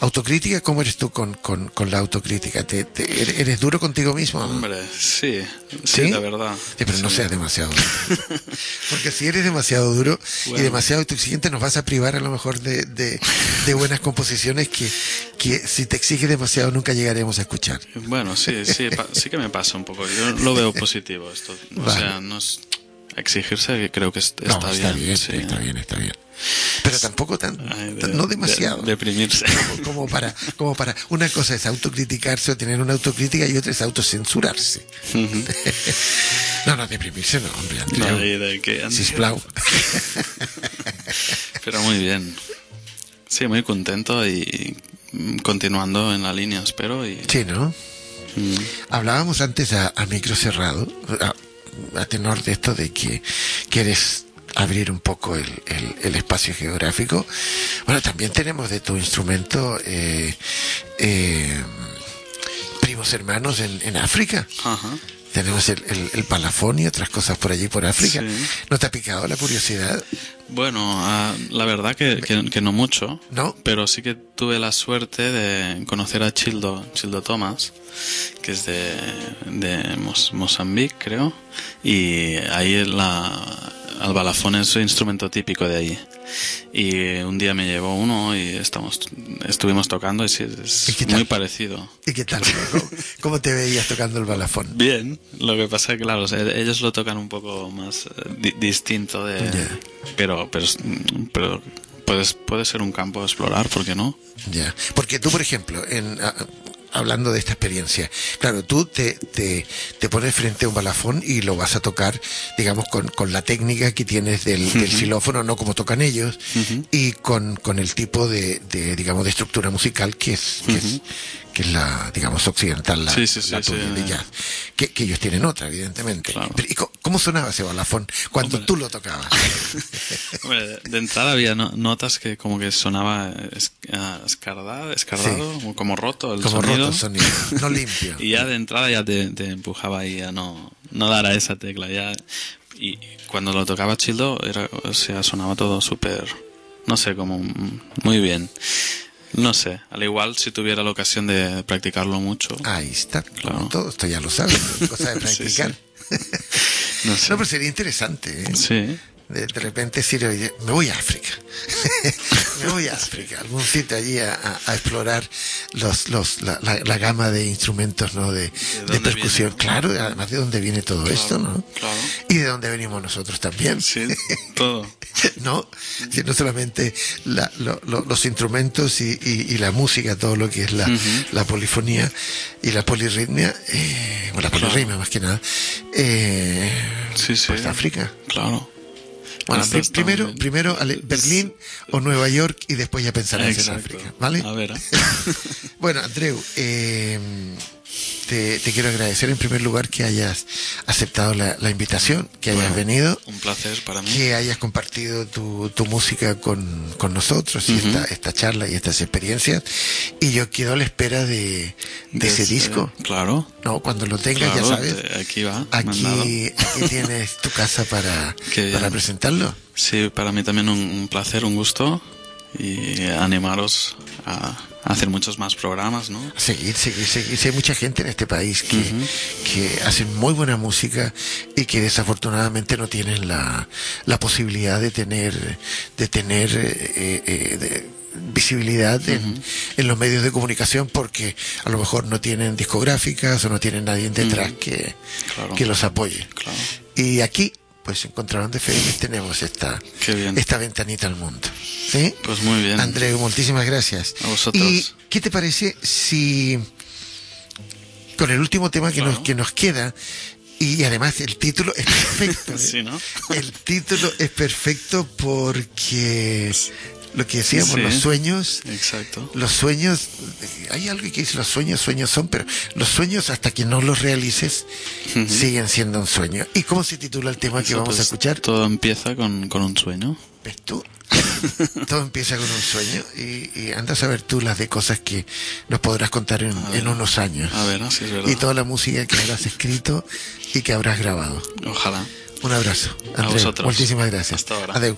autocrítica, ¿cómo eres tú con, con, con la autocrítica? ¿Te, te- eres- ¿Eres duro contigo mismo? Hombre, sí, sí, ¿Sí? la verdad. Sí, pero no seas demasiado duro. Porque si eres demasiado duro y demasiado autoexigente, nos vas a privar a lo mejor de, de, de buenas composiciones que, que si te exiges demasiado nunca llegaremos a escuchar. Bueno, sí, sí, sí que me pasa un poco. Yo lo veo positivo esto. O Vale. sea, no es exigirse, creo que es- No, está, está bien. bien, sí. está bien, está bien. Pero tampoco tan, Ay, de- no demasiado. de- deprimirse. Como, como para, como para, una cosa es autocriticarse o tener una autocrítica y otra es autocensurarse. Ujú. No, no, deprimirse no, hombre, No, Andreu. y de que- Sisplau. Pero muy bien. Sí, muy contento y mm, continuando en la línea, espero. Y, Sí, ¿no? Mm, Hablábamos antes a, a micro cerrado, a, a tenor de esto de que quieres abrir un poco el, el- el espacio geográfico. Bueno, también tenemos de tu instrumento eh, eh, primos hermanos en, en África, Ajá. tenemos el, el, palafón y otras cosas por allí, por África. Sí. ¿No te ha picado la curiosidad? Bueno, ah, la verdad que, que- que no mucho. ¿No? Pero sí que tuve la suerte de conocer a Childo, Childo Thomas, que es de, de Mozambique, creo. Y ahí la, el balafón es un instrumento típico de allí. Y un día me llevó uno y estamos, estuvimos tocando y sí, es muy parecido. ¿Y qué tal? ¿Cómo, cómo te veías tocando el balafón? Bien, lo que pasa es que, claro, o sea, ellos lo tocan un poco más eh, di- distinto de... Pero, pero, pero puedes, puede ser un campo a explorar, ¿por qué no? Ya, porque tú, por ejemplo, en, hablando de esta experiencia, claro, tú te, te, te pones frente a un balafón y lo vas a tocar, digamos, con, con la técnica que tienes del, del xilófono, no como tocan ellos, y con, con el tipo de, de, digamos, de estructura musical que es, que es, que es la, digamos, occidental, la, Sí, sí, la sí. de jazz. Que, que ellos tienen otra, evidentemente. Claro. Pero, ¿y cómo sonaba ese balafón cuando Hombre. tú lo tocabas? Hombre, de entrada había no- notas que como que sonaba ah, escardado, escardado como- como roto el Como sonido. roto el sonido, no limpio. y ya de entrada ya te, te empujaba ahí a no, no dar a esa tecla. Ya. Y cuando lo tocaba Childo, era, o sea, sonaba todo súper, no sé, como muy bien. No sé, al igual si tuviera la ocasión de practicarlo mucho. Ahí está, Claro. todo, esto ya lo sabes, cosa de Sí, practicar. No sé. No, pero sería interesante. ¿eh? Sí. De, de repente decir, oye, me voy a África. me voy a África, algún sitio allí a, a- a explorar los, los, la, la- la gama de instrumentos, ¿no? De, percusión. Claro, además de dónde viene todo esto, ¿no? claro. Y de dónde venimos nosotros también. Sí, todo. ¿no? Si no solamente la- lo- lo- los instrumentos y, y- y la música, todo lo que es la, la polifonía y la polirritmia, eh, o la polirritmia más que nada, eh, Sí, sí. pues de África. Claro. Bueno, primero, bien. primero Berlín o Nueva York y después ya pensarás en. África, ¿vale? A ver. ¿eh? Bueno, Andreu, eh, te, te quiero agradecer en primer lugar que hayas aceptado la, la invitación, que hayas Bueno, venido Un placer para mí. que hayas compartido tu, tu música con, con nosotros y esta, esta charla y estas experiencias. Y yo quedo a la espera de, de ese disco. Claro. No, cuando lo tengas, claro, ya sabes. eh, Aquí va. Aquí, aquí tienes tu casa para, para presentarlo. Sí, para mí también un, un placer, un gusto. Y animaros a hacer muchos más programas, ¿no? Seguir, seguir, seguir. Sí, hay mucha gente en este país que, que hacen muy buena música y que desafortunadamente no tienen la, la posibilidad de tener, de tener eh, eh, de- visibilidad en, en los medios de comunicación porque a lo mejor no tienen discográficas o no tienen nadie detrás que, Claro. que los apoye. Claro. Y aquí, pues en Contraband FM tenemos esta, esta ventanita al mundo. ¿Sí? Pues muy bien. Andreu, muchísimas gracias. A vosotros. ¿Y qué te parece si con el último tema que, Claro. nos, que nos queda, y además el título es perfecto? ¿eh? Sí, ¿no? El título es perfecto porque lo que decíamos, Sí. los sueños, Exacto. los sueños, hay algo que dice los sueños, sueños son, pero los sueños hasta que no los realices siguen siendo un sueño. ¿Y cómo se titula el tema que Eso, vamos a pues, escuchar? Todo empieza con, con un sueño. ¿Ves tú? Todo empieza con un sueño y, y andas a ver tú las de cosas que nos podrás contar en, A ver. en unos años. A ver, así es verdad. Y toda la música que habrás escrito y que habrás grabado. Ojalá. Un abrazo. A Andreu. vosotros. Muchísimas gracias. Hasta ahora. Adeu.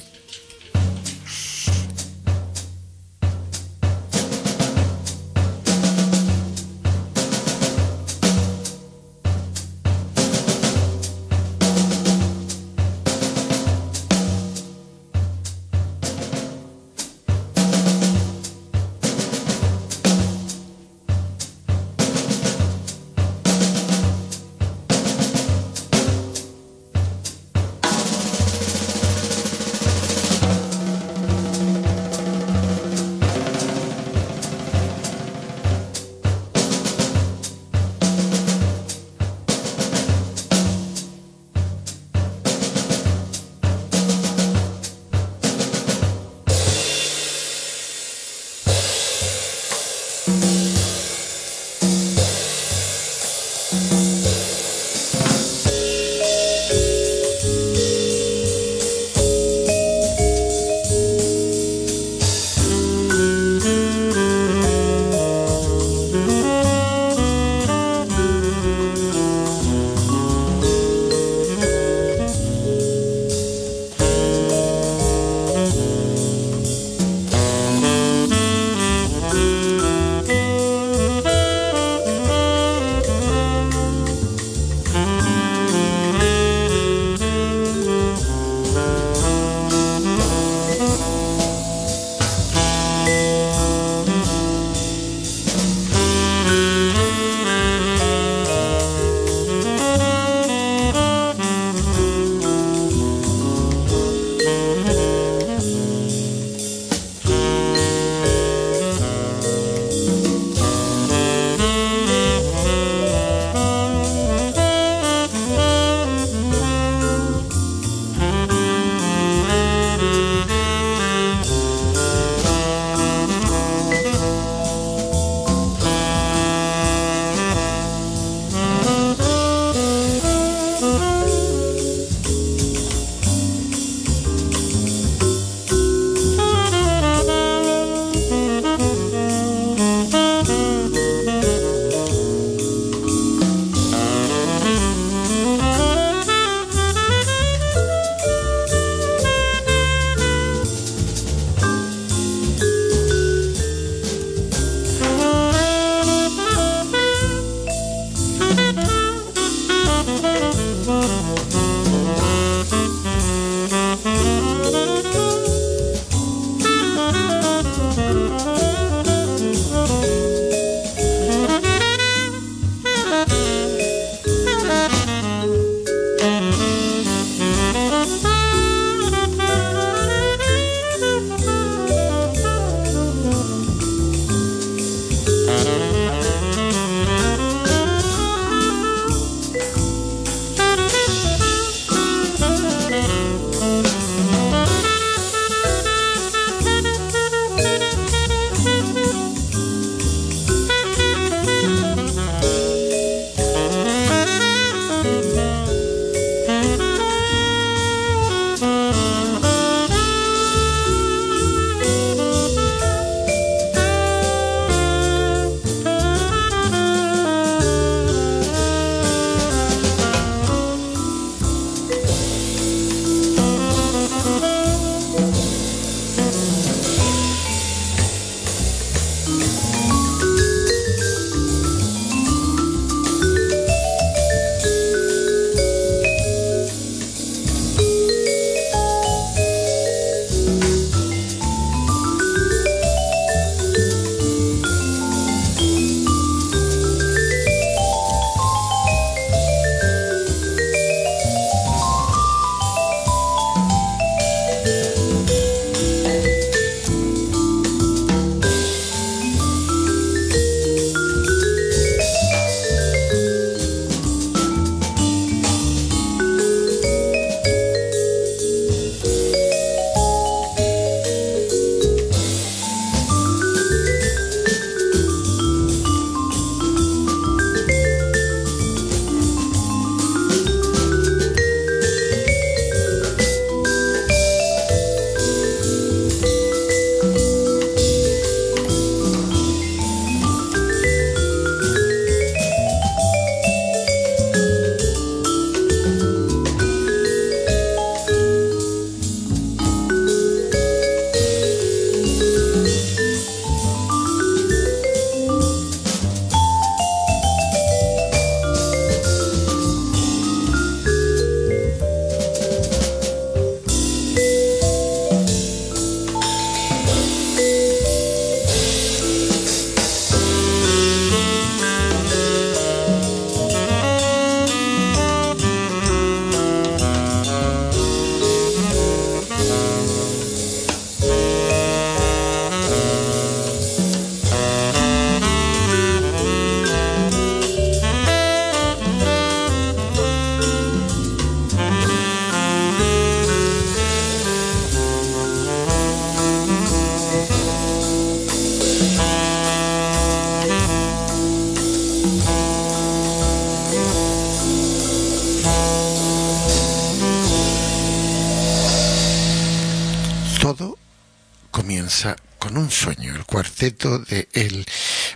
Con un sueño, el cuarteto de el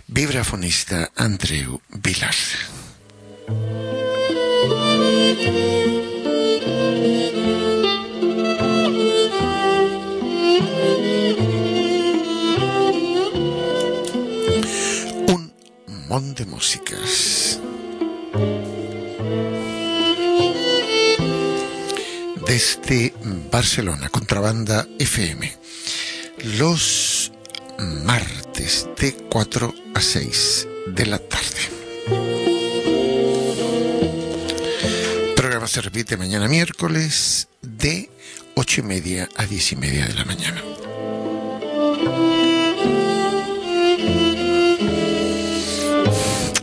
vibrafonista. Un mon de músicas. Desde Barcelona, Contrabanda FM. Los martes de 4 a 6 de la tarde. El programa se repite mañana miércoles de 8 y media a 10 y media de la mañana.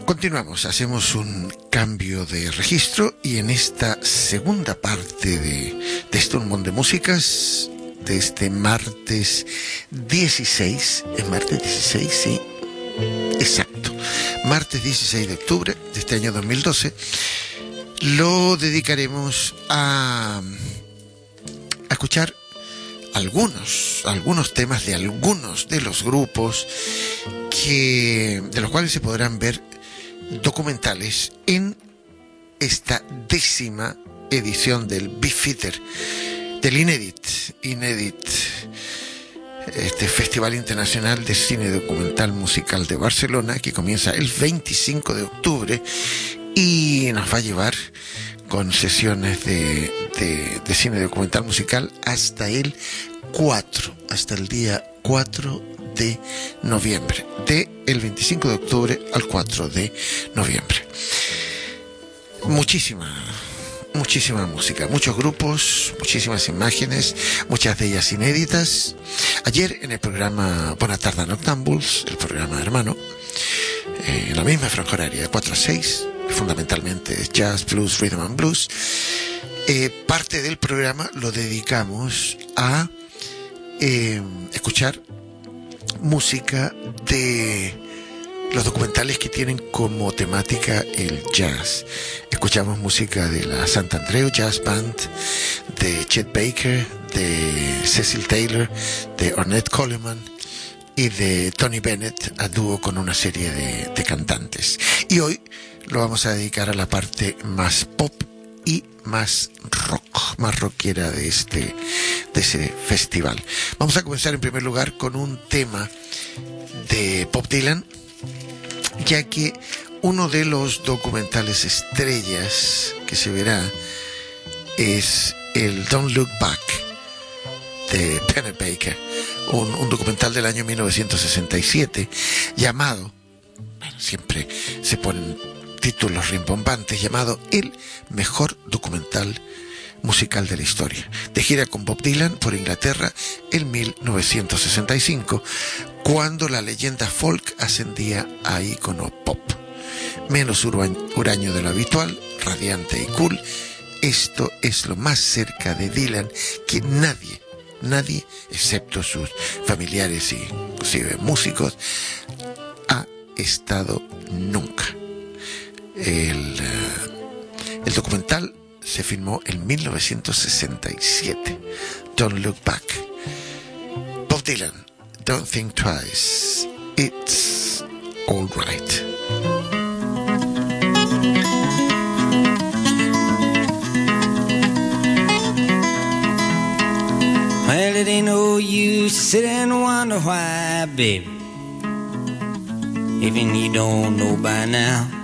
Continuamos, hacemos un cambio de registro y en esta segunda parte de, de este de músicas, de este martes 16, es martes 16, sí, exacto, martes 16 de octubre de este año 2012, lo dedicaremos a, escuchar algunos, algunos temas de algunos de los grupos que, de los cuales se podrán ver documentales en esta décima edición del Beefeater, del Inédit, Inédit, este Festival Internacional de Cine Documental Musical de Barcelona, que comienza el 25 de octubre y nos va a llevar con sesiones de, cine documental musical hasta el 4, hasta el día 4 de noviembre, de el 25 de octubre al 4 de noviembre. Muchísima, muchísima música, muchos grupos, muchísimas imágenes, muchas de ellas inéditas. Ayer en el programa Buena Tarde Noctambuls, el programa hermano, eh, en la misma franja horaria de 4 a 6, fundamentalmente jazz, blues, rhythm and blues, eh, parte del programa lo dedicamos a eh, escuchar música de los documentales que tienen como temática el jazz. Escuchamos música de la Sant Andreu Jazz Band, de Chet Baker, de Cecil Taylor, de Ornette Coleman y de Tony Bennett a dúo con una serie de, cantantes. Y hoy lo vamos a dedicar a la parte más pop y más rock, más rockera de este, de festival. Vamos a comenzar en primer lugar con un tema de Bob Dylan, ya que uno de los documentales estrellas que se verá es el Don't Look Back de Penny Baker, un, un documental del año 1967 llamado, bueno, siempre se ponen títulos rimbombantes llamado El mejor documental musical de la historia. De gira con Bob Dylan por Inglaterra en 1965, cuando la leyenda folk ascendía a ícono pop. Menos huraño de lo habitual, radiante y cool, esto es lo más cerca de Dylan que nadie, nadie, excepto sus familiares y inclusive músicos, ha estado nunca. El, uh, el documental se filmó en 1967. Don't Look Back. Bob Dylan, Don't Think Twice. It's All Right. Well, it ain't no use sit and wonder why, baby. Even you don't know by now.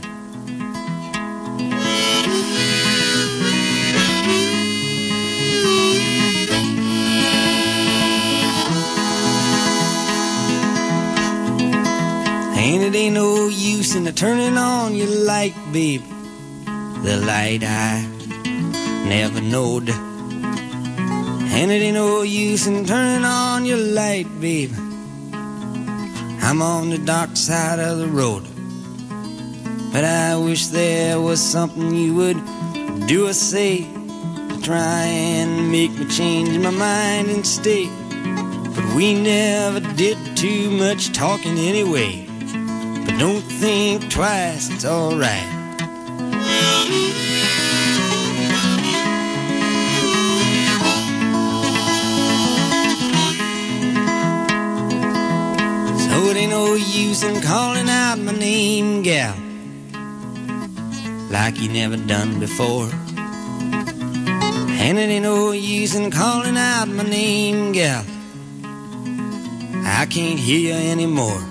And it ain't no use in turning on your light, babe. The light I never knowed. And it ain't no use in turning on your light, babe. I'm on the dark side of the road. But I wish there was something you would do or say to try and make me change my mind and stay. But we never did too much talking anyway. Don't think twice, it's alright. So it ain't no use in calling out my name, gal, like you never done before. And it ain't no use in calling out my name, gal. I can't hear you anymore.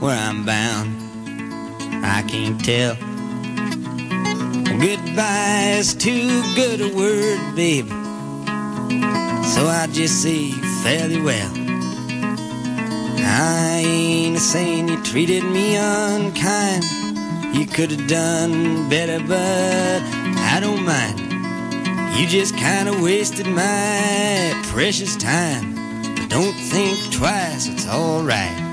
Where I'm bound, I can't tell. Goodbye is too good a word, baby. So I just say fairly well. I ain't saying you treated me unkind. You could have done better, but I don't mind. You just kind of wasted my precious time. But don't think twice, it's alright.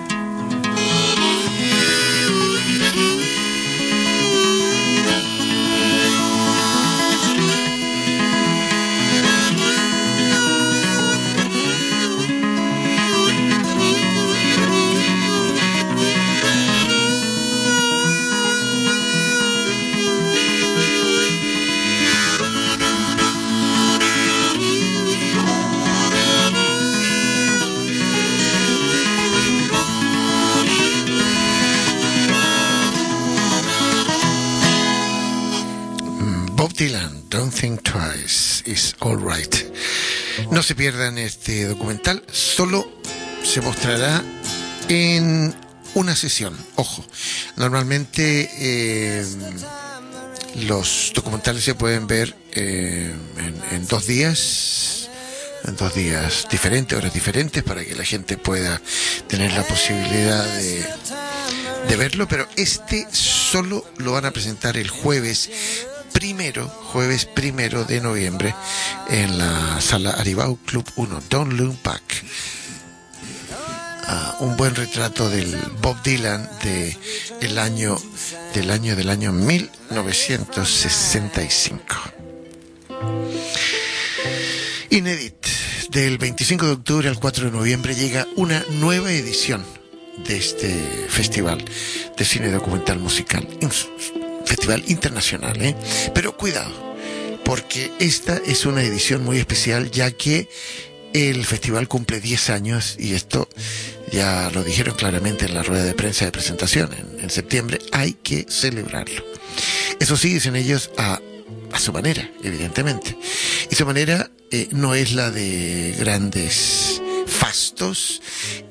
Twice, is Alright. No se pierdan este documental, solo se mostrará en una sesión. Ojo, normalmente eh, los documentales se pueden ver eh, en, en dos días, en dos días diferentes, horas diferentes, para que la gente pueda tener la posibilidad de, de verlo, pero este solo lo van a presentar el jueves primero, jueves primero de noviembre, en la sala Aribau Club 1, Don't Look. Ah, un buen retrato del Bob Dylan de el año del año del año 1965. Inédit, del 25 de octubre al 4 de noviembre llega una nueva edición de este festival de cine documental musical festival internacional, ¿eh? Pero cuidado, porque esta es una edición muy especial ya que el festival cumple 10 años y esto ya lo dijeron claramente en la rueda de prensa de presentación en, septiembre, hay que celebrarlo. Eso sí, dicen ellos, a, a su manera, evidentemente. Y su manera eh, no es la de grandes fastos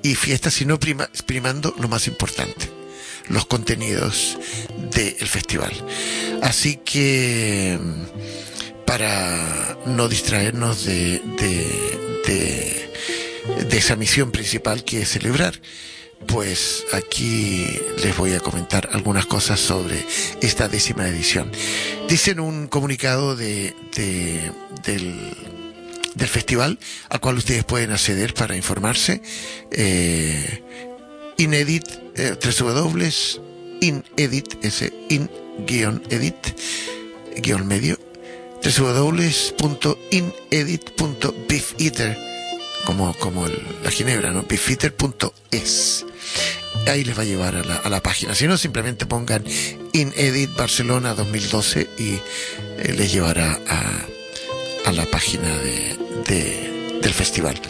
y fiestas, sino prima, primando lo más importante los contenidos del festival. Así que para no distraernos de, de, de, esa misión principal que es celebrar, pues aquí les voy a comentar algunas cosas sobre esta décima edición. Dicen un comunicado de, de del, del festival al cual ustedes pueden acceder para informarse. Eh, Inedit, eh, tres inedit, ese in guion medio, www.inedit.beefeater como, como la ginebra, ¿no? beefeater.es. Ahí les va a llevar a la, a la página. Si no, simplemente pongan Inedit Barcelona 2012 y eh, les llevará a, a la página de- del festival.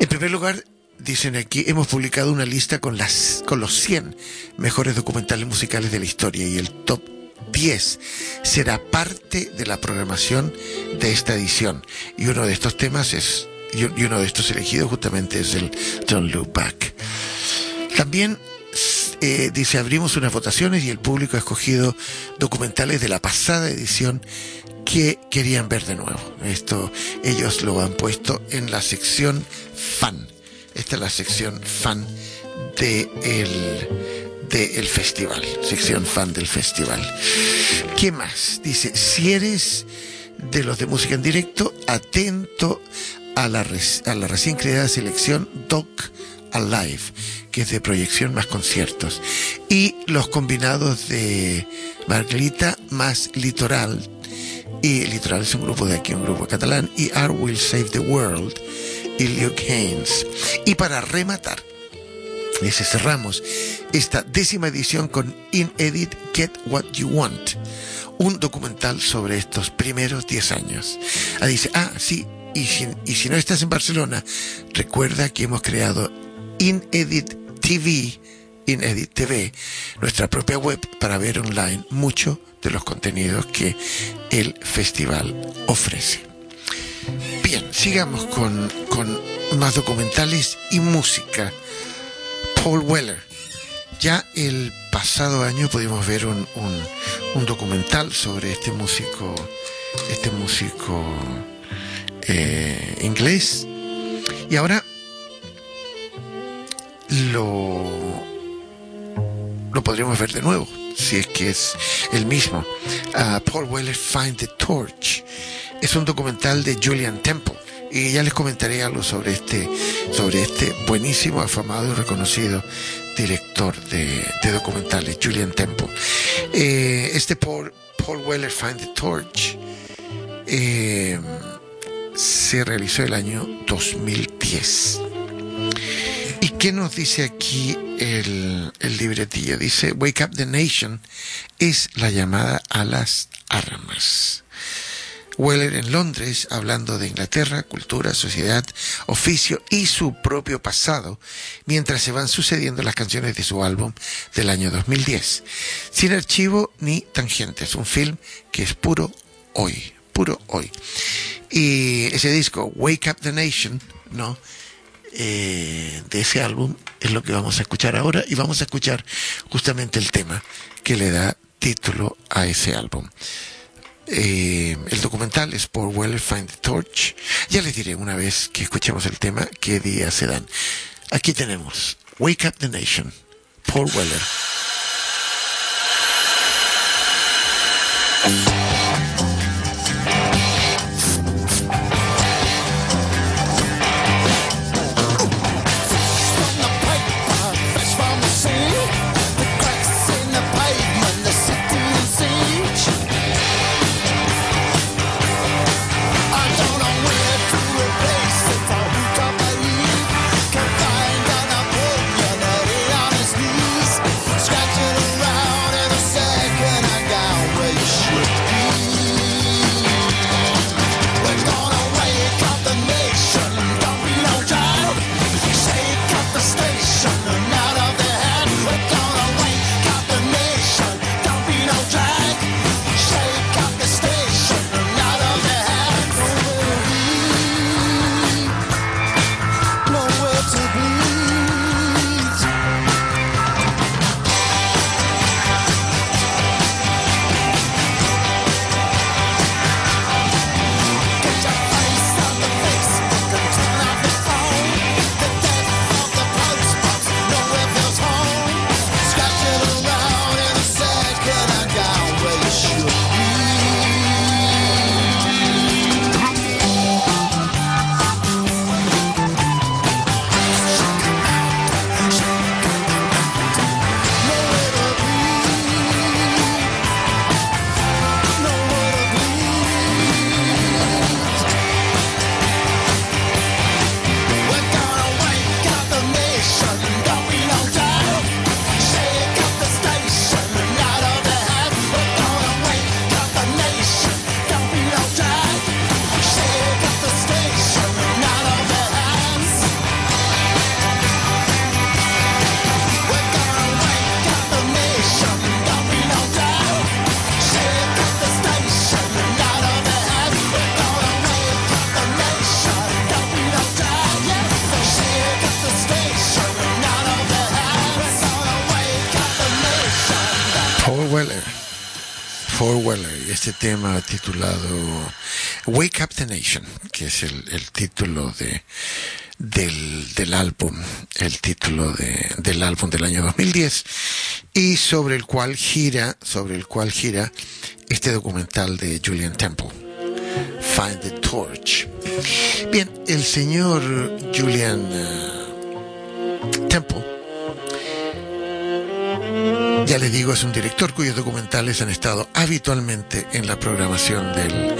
En primer lugar, dicen aquí, hemos publicado una lista con, las, con los 100 mejores documentales musicales de la historia y el top 10 será parte de la programación de esta edición. Y uno de estos temas es, y uno de estos elegidos justamente es el Don't Look Back. También eh, dice, abrimos unas votaciones y el público ha escogido documentales de la pasada edición que querían ver de nuevo. Esto ellos lo han puesto en la sección fan. Esta es la sección fan de el, de festival. Sección fan del festival. ¿Qué más? Dice, si eres de los de música en directo, atento a la, a la recién creada selección Doc Alive, que es de proyección más conciertos. Y los combinados de Margarita más Litoral. Y Litoral es un grupo de aquí, un grupo catalán. Y Art Will Save the World. Y Luke Haynes. Y para rematar, así cerramos esta décima edición con In Edit Get What You Want, un documental sobre estos primeros 10 años. Ah, dice, ah, sí, y si, y si no estás en Barcelona, recuerda que hemos creado In Edit TV, In Edit TV, nuestra propia web para ver online mucho de los contenidos que el festival ofrece. Bien, sigamos con, con más documentales y música. Paul Weller. Ya el pasado año pudimos ver un, un, documental sobre este músico, este músico eh, inglés. Y ahora lo podríamos ver de nuevo, si es que es el mismo. Ah, Paul Weller Find the Torch. Es un documental de Julian Temple. Y ya les comentaré algo sobre este, sobre este buenísimo, afamado y reconocido director de, de documentales, Julian Temple. Eh, este Paul, Paul Weller Find the Torch eh, se realizó el año 2010. ¿Y qué nos dice aquí el, libretillo? Dice, Wake Up the Nation es la llamada a las armas. Weller en Londres, hablando de Inglaterra, cultura, sociedad, oficio y su propio pasado, mientras se van sucediendo las canciones de su álbum del año 2010. Sin archivo ni tangentes, un film que es puro hoy, puro hoy. Y ese disco, Wake Up the Nation, ¿no? Eh, de ese álbum es lo que vamos a escuchar ahora y vamos a escuchar justamente el tema que le da título a ese álbum. Eh, el documental es por Weller Find the Torch. Ya les diré una vez que escuchemos el tema qué día se dan. Aquí tenemos Wake Up the Nation, Paul Weller. Paul Weller y este tema titulado Wake Up the Nation, que es el, el título de, del, del álbum, el título de, del álbum del año 2010 y sobre el cual gira, sobre el cual gira este documental de Julian Temple, Find the Torch. Bien, el señor Julian uh, Temple ya les digo, es un director cuyos documentales han estado habitualmente en la programación del,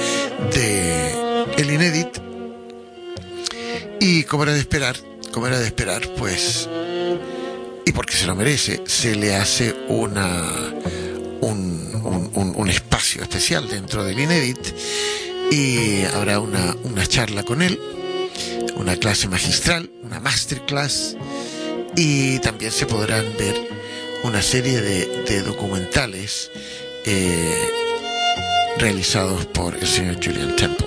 de El Inédit. Y como era de esperar, como era de esperar, pues, y porque se lo merece, se le hace una, un, un, espacio especial dentro del Inédit y habrá una, una charla con él, una clase magistral, una masterclass y también se podrán ver una serie de, de documentales eh, realizados por el señor Julian Temple.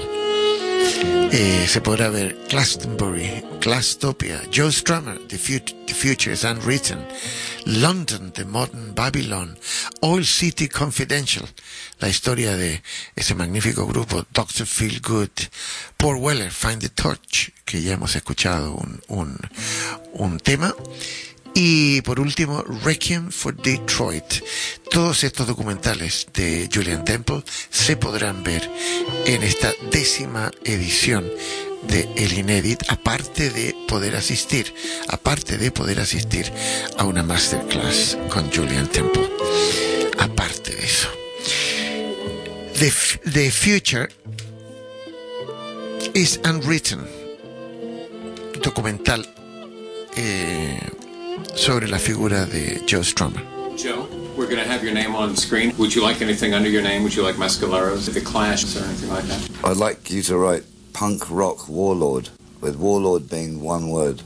Eh, se podrá ver Glastonbury, Glastopia, Joe Strummer, The, Fut The Future is Unwritten, London, The Modern Babylon, Oil City Confidential, la historia de ese magnífico grupo, Dr. Feel Good, Paul Weller, Find the Torch, que ya hemos escuchado un, un, un tema, y por último, Requiem for Detroit. Todos estos documentales de Julian Temple se podrán ver en esta décima edición de El Inédit, aparte de poder asistir, aparte de poder asistir a una masterclass con Julian Temple. Aparte de eso. The, the Future is Unwritten. Documental. Eh, sobre la figura de Joe Strummer. Joe, we're going to have your name on screen. Would you like anything under your name? Would you like Mescaleros, The Clash, or anything like that? I'd like you to write punk rock warlord, with warlord being one word.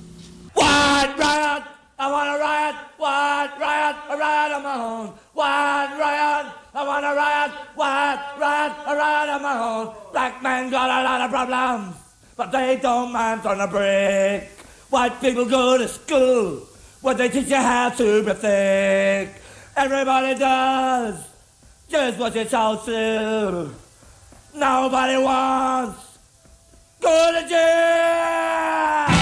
White riot! I want to riot! White riot! A riot on my own! White riot! I want to riot! White riot! A riot on my own! Black men got a lot of problems, but they don't mind on a break. White people go to school where they teach you how to be thick. Everybody does just what you're told to. Nobody wants go to jail.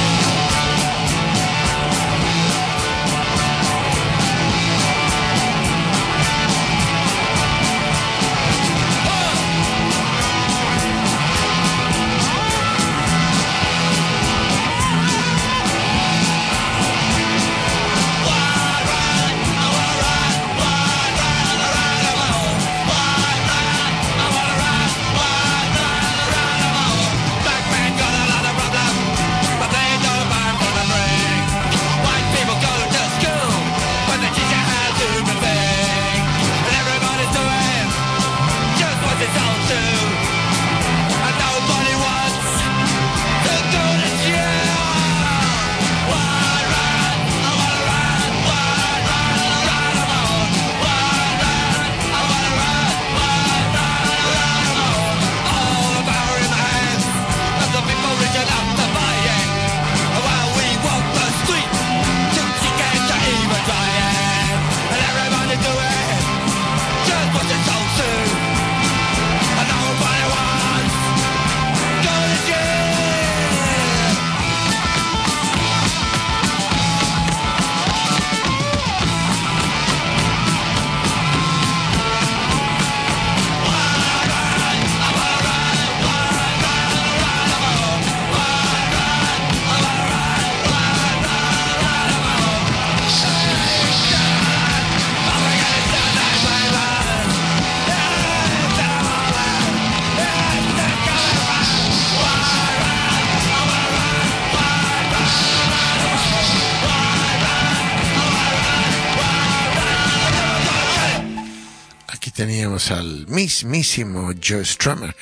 Mismísimo Joe Strummer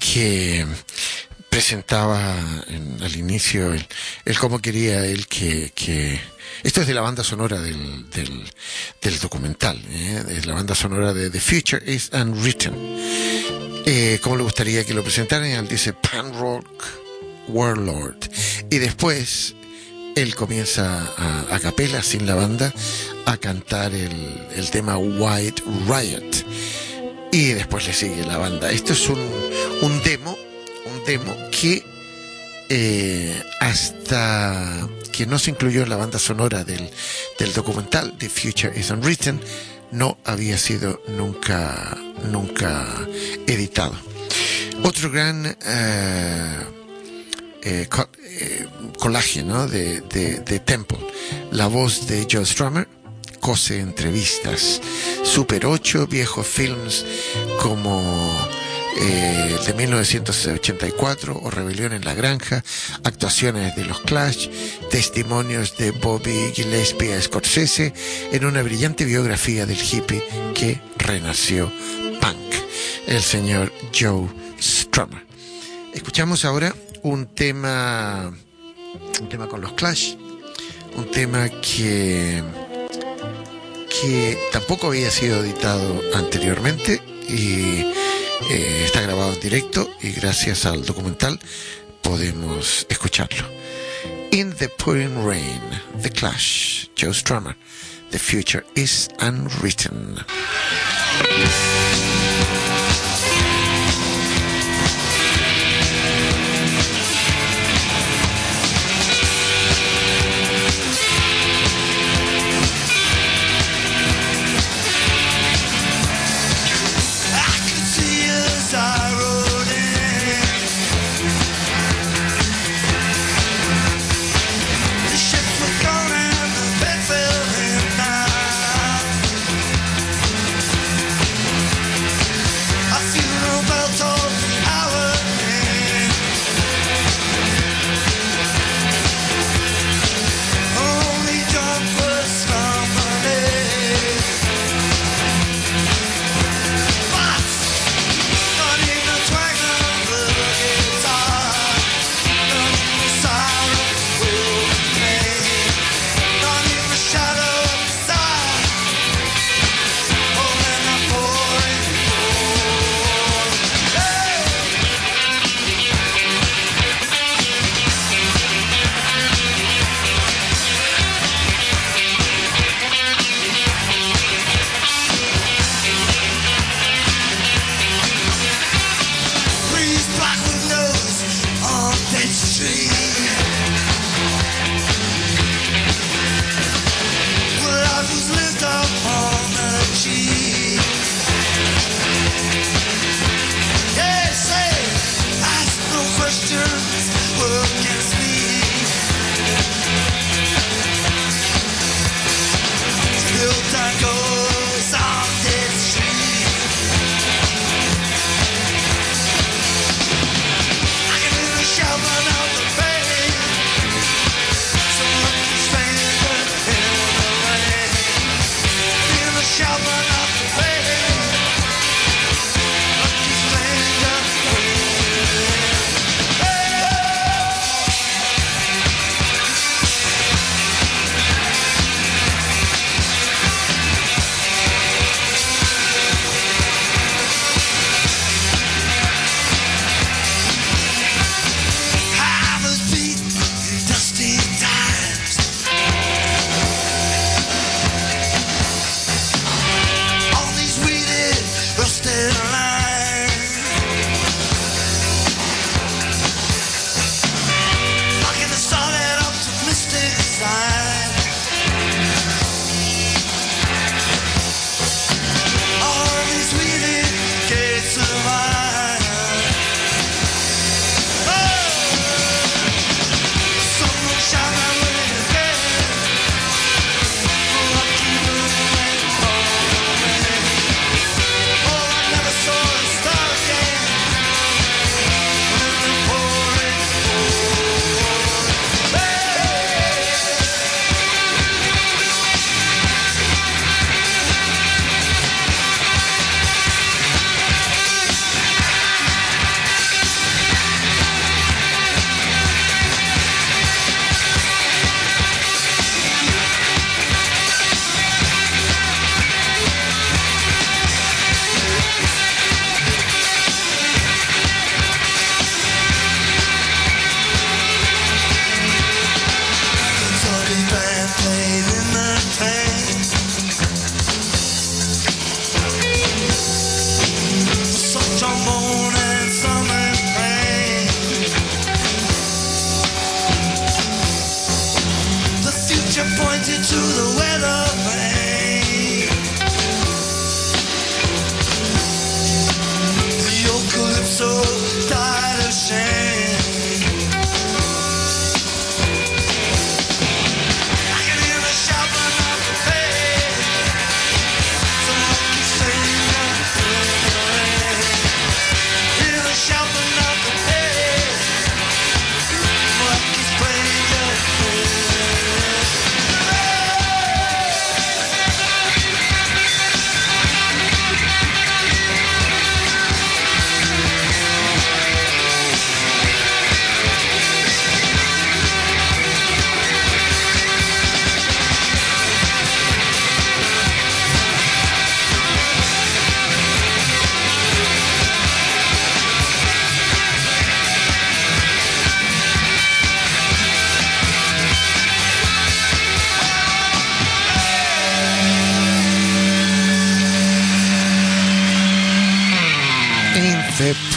que presentaba en- al inicio el, el cómo quería él que, esto es de la banda sonora del, del, documental, ¿eh? es la banda sonora de The Future is Unwritten. Eh, cómo le gustaría que lo presentaran, él dice Pan Rock Warlord. Y después él comienza a, a capela, sin la banda, a cantar el tema White Riot. Y después le sigue la banda. Esto es un, un demo, un demo que eh, hasta que no se incluyó en la banda sonora del, documental The Future is Unwritten, no había sido nunca, nunca editado. Otro gran eh, eh, eh, collage ¿no? de, de, de Temple, la voz de Joe Strummer, cose entrevistas, Super 8, viejos films como eh, de 1984 o Rebelión en la Granja, actuaciones de los Clash, testimonios de Bobby Gillespie a Scorsese en una brillante biografía del hippie que renació punk, el señor Joe Strummer. Escuchamos ahora un tema, un tema con los Clash, un tema que que tampoco había sido editado anteriormente y eh, está grabado en directo y gracias al documental podemos escucharlo. In the Pouring Rain, The Clash, Joe Strummer, The Future is Unwritten.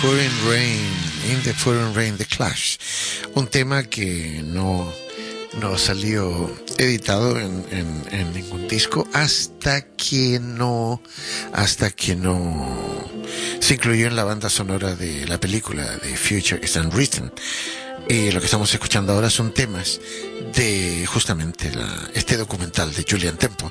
Pouring Rain, In the Pouring Rain, The Clash. Un tema que no, no salió editado en, en- en ningún disco hasta que no, hasta que no se incluyó en la banda sonora de la película de Future is Unwritten. Y lo que estamos escuchando ahora son temas de justamente la- este documental de Julian Temple,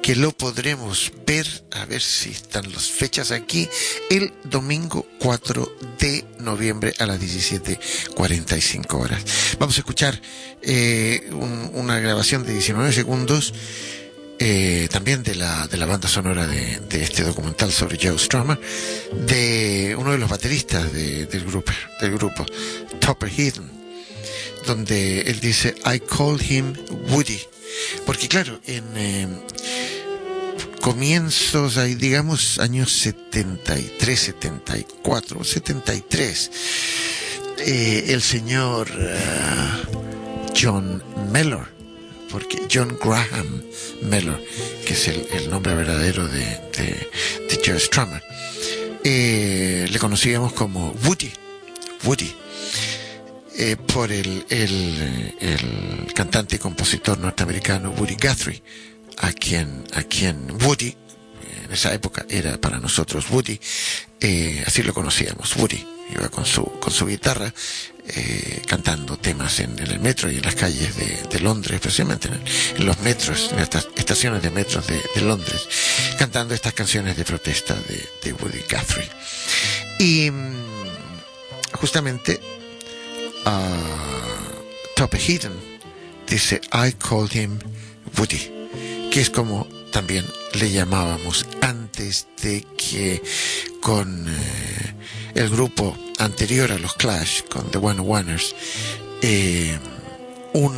que lo podremos ver, a ver si están las fechas aquí, el domingo 4 de noviembre a las 17.45 horas. Vamos a escuchar eh, un- una grabación de 19 segundos. Eh, también de la, de la banda sonora de, este documental sobre Joe Strummer, de uno de los bateristas de- del, grupo, del grupo, Topper Heaton, donde él dice, I call him Woody. Porque claro, en eh, comienzos, digamos, años 73, 74, 73, eh, el señor eh, John Mellor, porque John Graham Mellor, que es el, nombre verdadero de, de, de eh, le conocíamos como Woody, Woody, eh, por el cantante y compositor norteamericano Woody Guthrie, a quien, a quien Woody, en esa época era para nosotros Woody, eh, así lo conocíamos, Woody, iba con su, con su guitarra, eh, cantando temas en, el metro y en las calles de, Londres, especialmente en, los metros, en estas estaciones de metros de, Londres, cantando estas canciones de protesta de, Woody Guthrie. Y mm, justamente uh, Tope Heaton dice I called him Woody, que es como también le llamábamos antes de que con eh, el grupo anterior a los Clash, con The One Oneers, eh, un,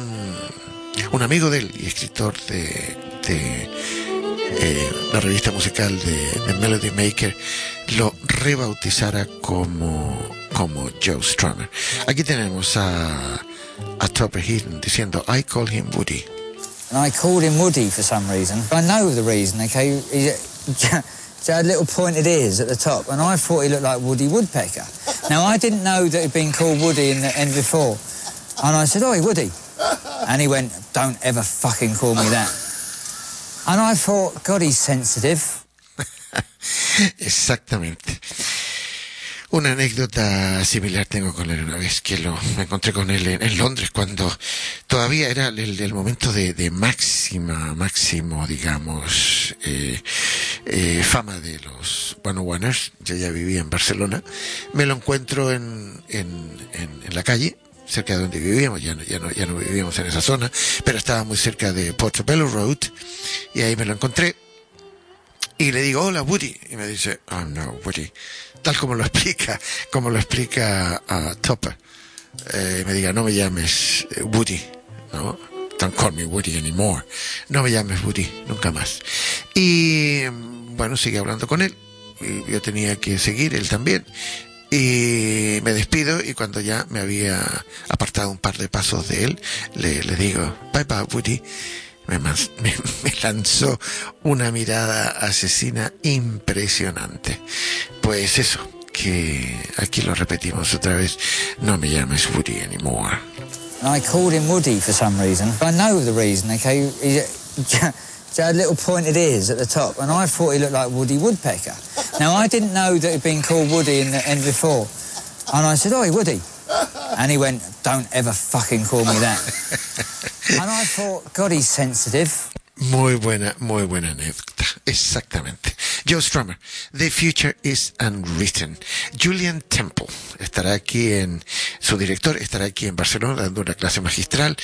un amigo de él y escritor de, de eh, la revista musical de, Melody Maker lo rebautizara como, como Joe Strummer. Aquí tenemos a, a Topper Heaton diciendo I call him Woody. And I called him Woody for some reason. I know the reason, okay? He had little pointed ears at the top, and I thought he looked like Woody Woodpecker. Now, I didn't know that he'd been called Woody in the end before. And I said, Oh, Woody. And he went, Don't ever fucking call me that. And I thought, God, he's sensitive. Exactamente. Una anécdota similar tengo con él. Una vez que lo me encontré con él en, Londres cuando todavía era el, momento de, máxima, máximo, digamos, eh, eh, fama de los One Oneers. Yo ya vivía en Barcelona. Me lo encuentro en, en, en, en la calle cerca de donde vivíamos, ya no, ya, no, ya no vivíamos en esa zona, pero estaba muy cerca de Portobello Road. Y ahí me lo encontré. Y le digo, hola Woody, y me dice, oh no, Woody, tal como lo explica, como lo explica a Topper, eh, me diga, no me llames eh, Woody, ¿no? Don't call me Woody anymore. No me llames Woody, nunca más. Y bueno, sigue hablando con él. Yo tenía que seguir, él también. Y me despido y cuando ya me había apartado un par de pasos de él, le digo, bye bye Woody. Me, lanzó una mirada asesina impresionante. Pues eso, que aquí lo repetimos otra vez, no me llames Woody anymore. I called him Woody for some reason. I know the reason, okay? He had little pointed ears at the top, and I thought he looked like Woody Woodpecker. Now, I didn't know that he'd been called Woody in the end before. And I said, Oi, Woody. And he went, Don't ever fucking call me that. and I thought, God, he's sensitive. Muy buena, muy buena anécdota. Exactamente. Joe Strummer, The Future is Unwritten. Julian Temple estará aquí en, su director estará aquí en Barcelona dando una clase magistral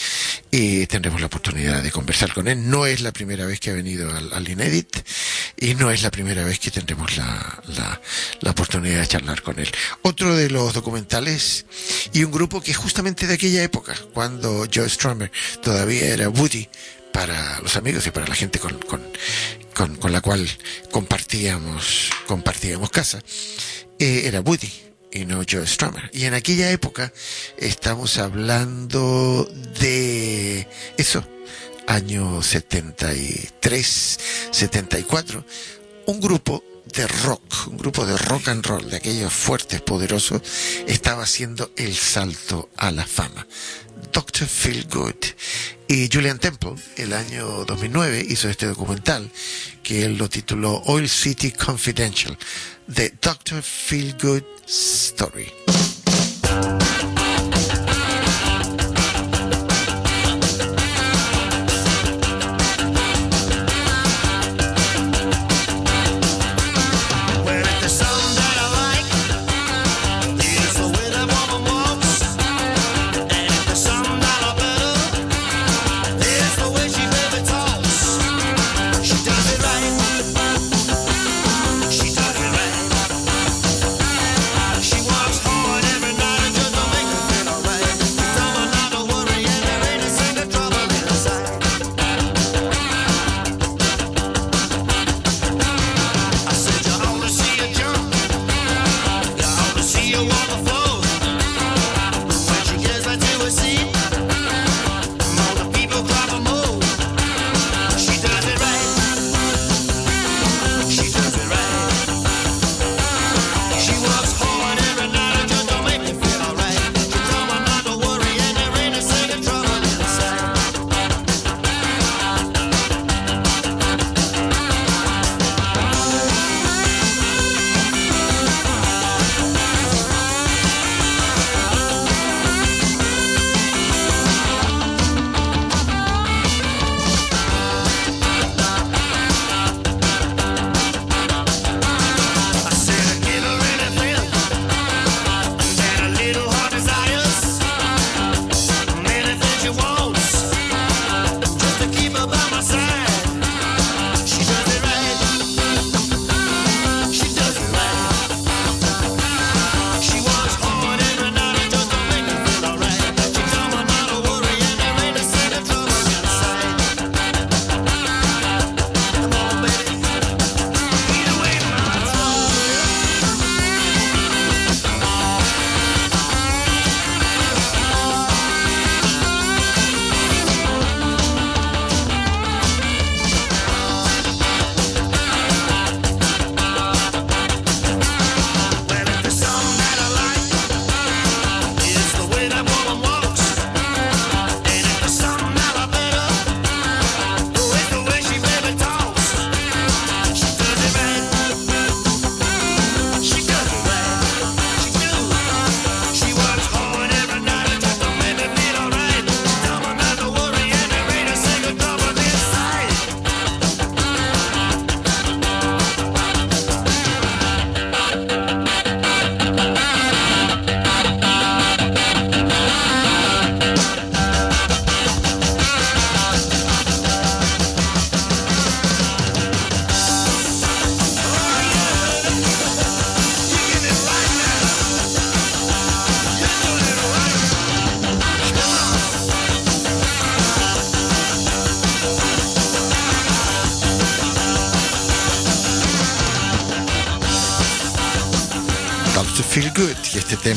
y tendremos la oportunidad de conversar con él. No es la primera vez que ha venido al, al Inédit y no es la primera vez que tendremos la, la, la oportunidad de charlar con él. Otro de los documentales y un grupo que justamente de aquella época, cuando Joe Strummer todavía era Woody, para los amigos y para la gente con, con, con, la cual compartíamos, compartíamos casa, eh, era Woody y no Joe Strummer. Y en aquella época estamos hablando de eso, año 73, 74, un grupo de rock, un grupo de rock and roll, de aquellos fuertes, poderosos, estaba haciendo el salto a la fama. Dr. Feel Good. Y Julian Temple, el año 2009, hizo este documental que él lo tituló Oil City Confidential, The Dr. Feel Good Story.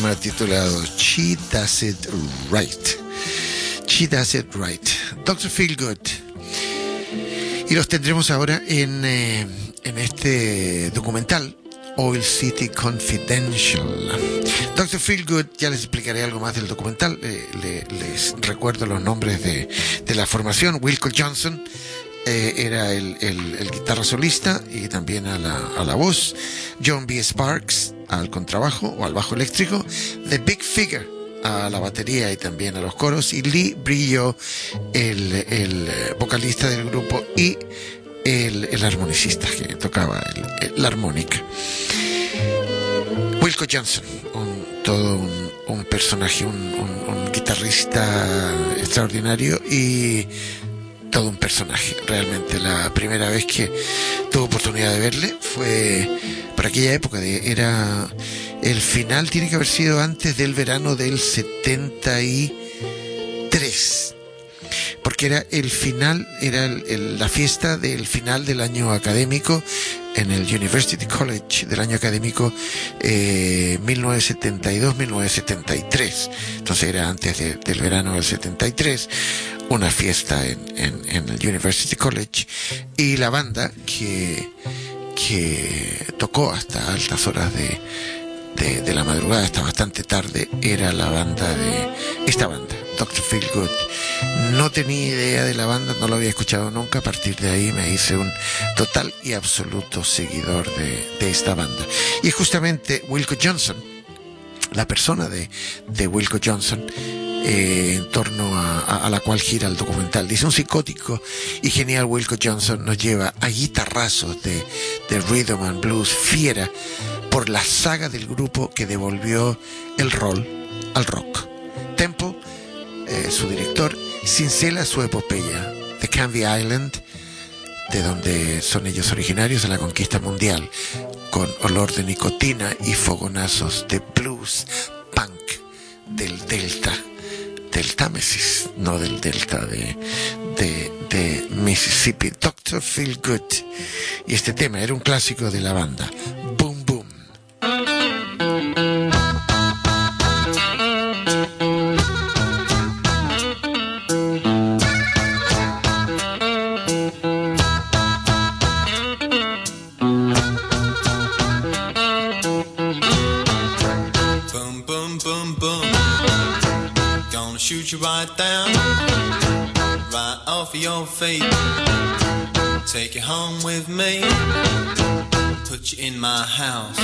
Tema titulado She Does It Right. She Does It Right. Dr. Feel Good. Y los tendremos ahora en, eh, en este documental Oil City Confidential. Dr. Feelgood, ya les explicaré algo más del documental. eh, le- les recuerdo los nombres de, de la formación. Wilco Johnson eh, era el, el- el guitarra solista y también a la, a la voz. John B. Sparks al contrabajo o al bajo eléctrico. The Big Figure a la batería y también a los coros. Y Lee Brillo, el, el, eh, vocalista del grupo y el, el armonicista que tocaba la armónica. Wilco Johnson, un- todo un, personaje, un- un guitarrista extraordinario y todo un personaje. Realmente la primera vez que tuve oportunidad de verle fue por aquella época. De, era el final tiene que haber sido antes del verano del 73 porque era el final, era el- la fiesta del final del año académico en el University College del año académico eh, 1972-1973. Entonces era antes de- del verano del 73, una fiesta en, en- el University College y la banda que, que tocó hasta altas horas de la madrugada hasta bastante tarde era la banda de esta banda, Dr. Feelgood. No tenía idea de la banda, no lo había escuchado nunca. A partir de ahí me hice un total y absoluto seguidor de, de esta banda. Y justamente Wilco Johnson, la persona de, de Wilco Johnson, eh, en torno a la cual gira el documental. Dice un psicótico y genial Wilco Johnson nos lleva a guitarrazos de, de rhythm and blues fiera por la saga del grupo que devolvió el rol al rock. Tempo, eh, su director, cincela su epopeya, The Canvey Island, de donde son ellos originarios de la conquista mundial, con olor de nicotina y fogonazos de blues punk del delta, del Támesis, no del delta de, de, Mississippi. Dr. Feel Good. Y este tema era un clásico de la banda. You right down, right off of your feet. Take you home with me, put you in my house.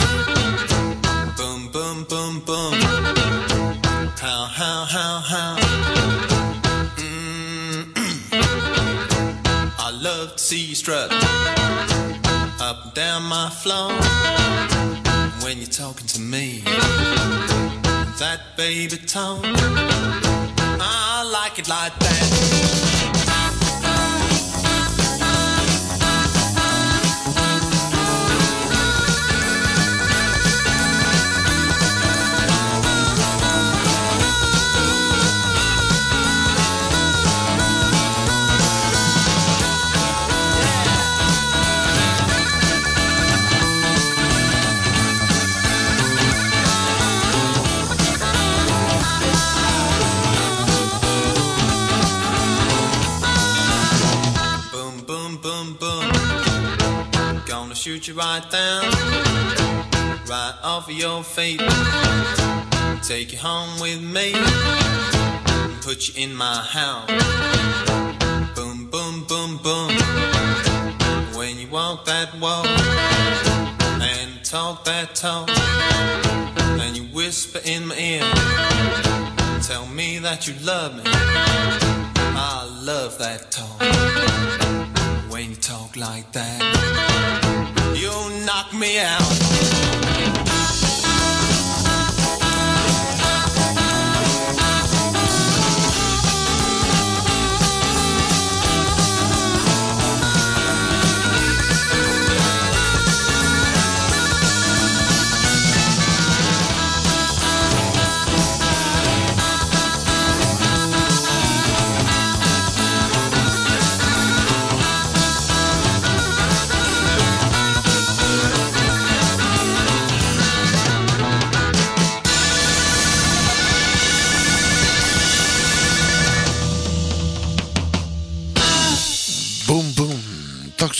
Boom, boom, boom, boom. How, how, how, how. Mm. I love to see you strut up and down my floor when you're talking to me. That baby tone, I like it like that. Shoot you right down, right off of your feet. Take you home with me, put you in my house. Boom, boom, boom, boom. When you walk that walk and talk that talk, and you whisper in my ear, tell me that you love me. I love that talk. When you talk like that, you knock me out.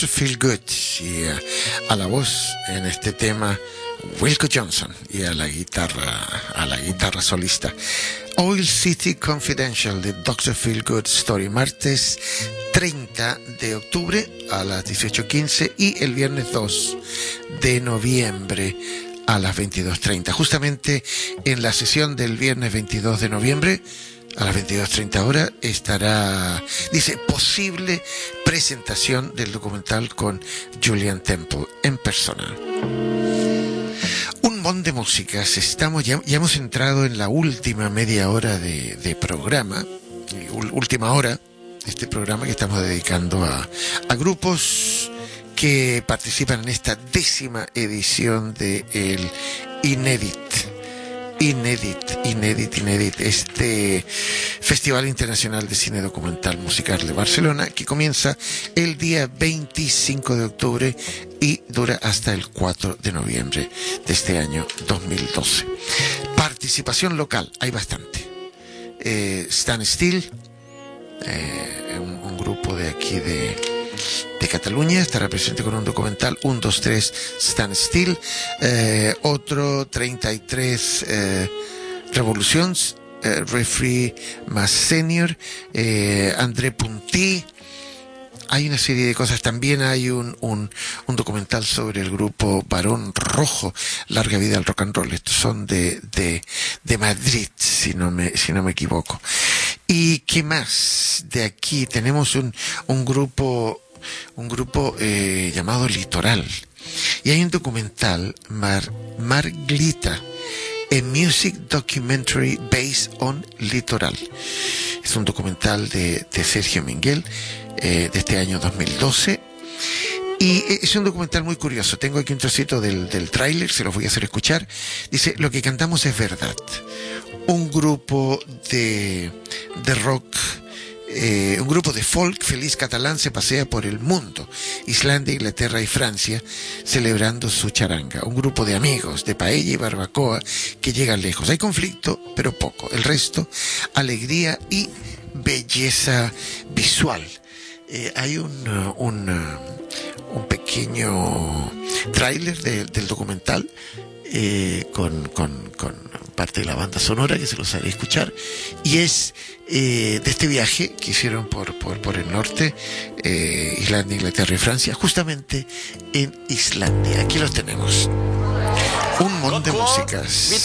Feel Good y a, a la voz en este tema Wilco Johnson y a la guitarra a la guitarra solista Oil City Confidential de Dr. Feel Good Story martes 30 de octubre a las 18.15 y el viernes 2 de noviembre a las 22.30 justamente en la sesión del viernes 22 de noviembre a las 22.30 horas estará, dice, posible presentación del documental con Julian Temple en persona. Un montón de músicas. Estamos, ya, hemos entrado en la última media hora de, programa, última hora de este programa que estamos dedicando a, a grupos que participan en esta décima edición de el Inédit. Inédit, Inédit, Inédit, este Festival Internacional de Cine Documental Musical de Barcelona, que comienza el día 25 de octubre y dura hasta el 4 de noviembre de este año 2012. Participación local, hay bastante. Eh, Stan Still, eh, un, grupo de aquí de Cataluña, estará presente con un documental 1, 2, 3, Stand Still, eh, otro 33 eh, Revolutions, eh, Refree más Senior, eh, André Puntí, hay una serie de cosas. También hay un, un, un documental sobre el grupo Barón Rojo, Larga Vida al Rock and Roll. Estos son de, de, de Madrid, si no me, si no me equivoco. ¿Y qué más? De aquí tenemos un, un grupo, un grupo eh, llamado Litoral. Y hay un documental, Mar, Marglita, a music documentary based on Litoral. Es un documental de, Sergio Minguel eh, de este año 2012. Y es un documental muy curioso. Tengo aquí un trocito del, del tráiler, se los voy a hacer escuchar. Dice, lo que cantamos es verdad. Un grupo de, de rock, eh, un grupo de folk feliz catalán se pasea por el mundo, Islandia, Inglaterra y Francia, celebrando su charanga. Un grupo de amigos, de paella y barbacoa, que llegan lejos. Hay conflicto, pero poco. El resto, alegría y belleza visual. Eh, hay un, un, pequeño tráiler de- del documental eh, con, con, con parte de la banda sonora que se los haré escuchar y es eh, de este viaje que hicieron por, por, por el norte eh, Islandia, Inglaterra y Francia justamente en Islandia aquí los tenemos un montón de músicas uh.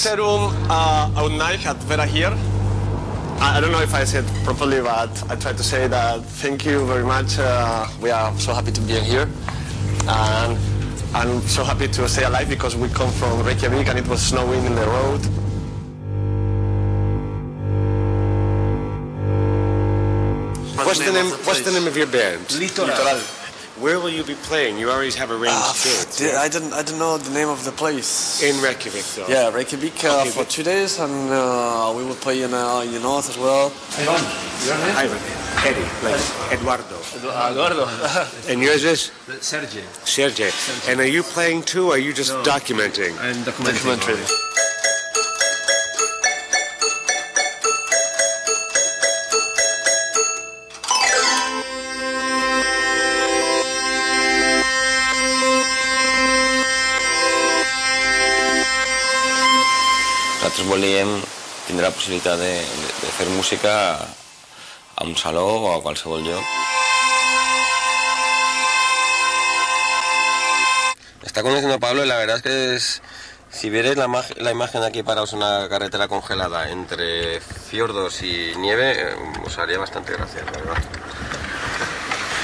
I don't know if I said properly, but I tried to say that thank you very much. Uh, we are so happy to be here. And I'm so happy to stay alive because we come from Reykjavik and it was snowing in the road. What's the name? What's the name of your band? Litoral. Where will you be playing? You already have arranged Ah, dates. di- I didn't. I don't know the name of the place. In Reykjavik, though. Yeah, Reykjavik uh, Okay, for two days, and uh, we will play in uh, in the north as well. Ivan. your name? Ivan, Eddie, like Eduardo. Eduardo. And yours is? Sergey. Sergey. And are you playing too, or are you just documenting? I'm documentary. Nosaltres volíem tindre la possibilitat de, de, de fer música a un saló o a qualsevol lloc. Está conociendo Pablo y la verdad es que si vieres la, la imagen aquí parados en una carretera congelada entre fiordos y nieve, os haría bastante gracia, verdad.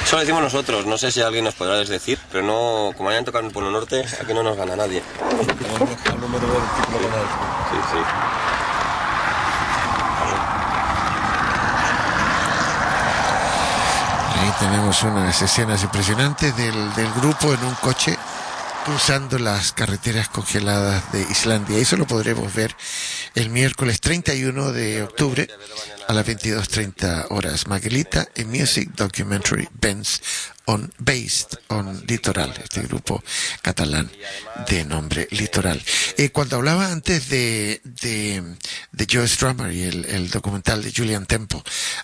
Eso lo decimos nosotros, no sé si alguien nos podrá decir, pero no, como hayan tocado en el Polo Norte, aquí no nos gana nadie. Ahí tenemos unas escenas impresionantes del, del grupo en un coche cruzando las carreteras congeladas de Islandia. Eso lo podremos ver el miércoles 31 de octubre a las 22.30 horas. Maguelita, a music documentary Benz on, based on Litoral, este grupo catalán de nombre Litoral. Eh, cuando hablaba antes de, de, de Joe Strummer y el, el documental de Julian Temple,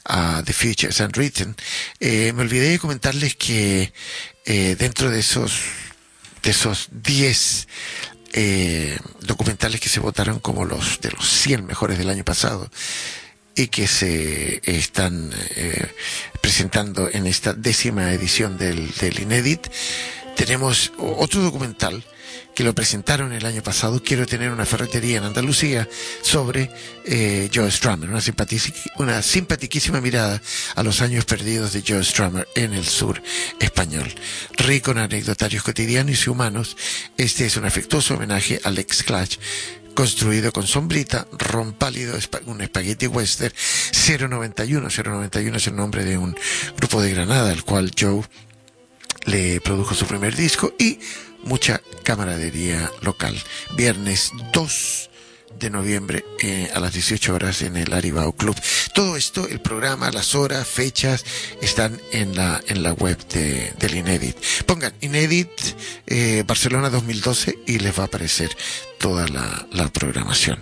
uh, The Future is Unwritten, eh, me olvidé de comentarles que eh, dentro de esos de esos 10 eh, documentales que se votaron como los de los 100 mejores del año pasado y que se están eh, presentando en esta décima edición del, del Inédit. Tenemos otro documental que lo presentaron el año pasado, Quiero tener una ferretería en Andalucía, sobre eh, Joe Strummer, una, una mirada a los años perdidos de Joe Strummer en el sur español. Rico en anecdotarios cotidianos y humanos, este es un afectuoso homenaje al ex Clash construido con sombrita, ron pálido, un espagueti western 091. 091 es el nombre de un grupo de Granada, al cual Joe le produjo su primer disco y mucha camaradería local. Viernes 2 de noviembre eh, a las 18 horas en el Aribao Club. Todo esto, el programa, las horas, fechas, están en la, en la web de, del Inédit. Pongan Inédit eh, Barcelona 2012 y les va a aparecer toda la, programación.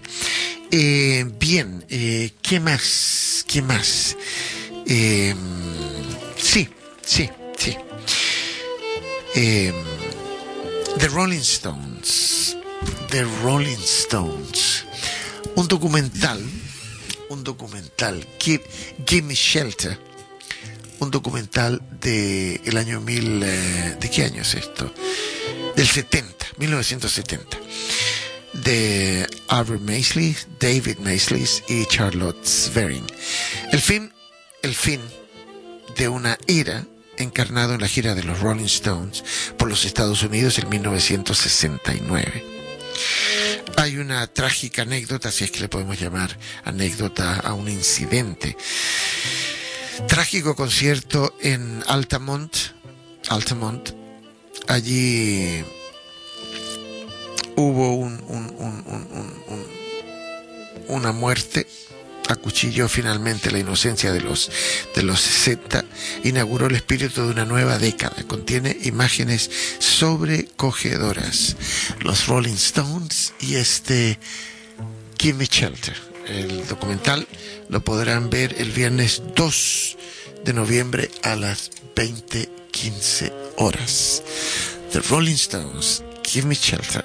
Eh, bien, ¿qué más? ¿Qué más? Sí, sí, sí. The Rolling Stones. The Rolling Stones. Un documental. Un documental. Give, Give Me Shelter. Un documental de el año mil. eh, ¿De qué año es esto? Del 70, 1970. De Albert Maisley, David Maisley y Charlotte Svering. El fin, el fin de una era encarnado en la gira de los Rolling Stones por los Estados Unidos en 1969. Hay una trágica anécdota, si es que le podemos llamar anécdota a un incidente. Trágico concierto en Altamont, Altamont. Allí hubo un, un- un- un- un- un- una muerte acuchilló finalmente la inocencia de los, de los 60, inauguró el espíritu de una nueva década, contiene imágenes sobrecogedoras. Los Rolling Stones y este Give Me Shelter. El documental lo podrán ver el viernes 2 de noviembre a las 20.15 horas. The Rolling Stones, Give Me Shelter.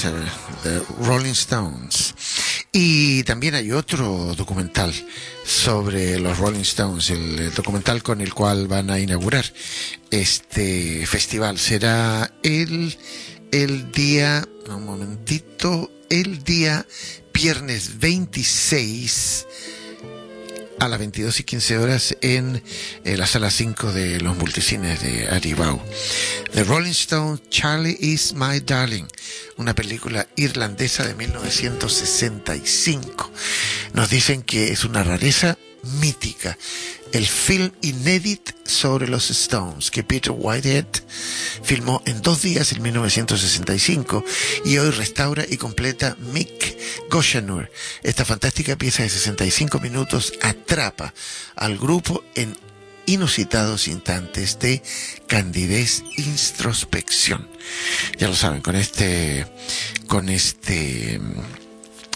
Shelter, The Rolling Stones. Y también hay otro documental sobre los Rolling Stones, el, documental con el cual van a inaugurar este festival. Será el, el día, un momentito, el día viernes 26 a las 22 y 15 horas en eh, la sala 5 de los multicines de Aribau. The Rolling Stones, Charlie is My Darling, una película irlandesa de 1965. Nos dicen que es una rareza mítica. El film inédit sobre los Stones que Peter Whitehead filmó en dos días en 1965 y hoy restaura y completa Mick Goshenur. Esta fantástica pieza de 65 minutos atrapa al grupo en inusitados instantes de candidez introspección. Ya lo saben, con este, con este,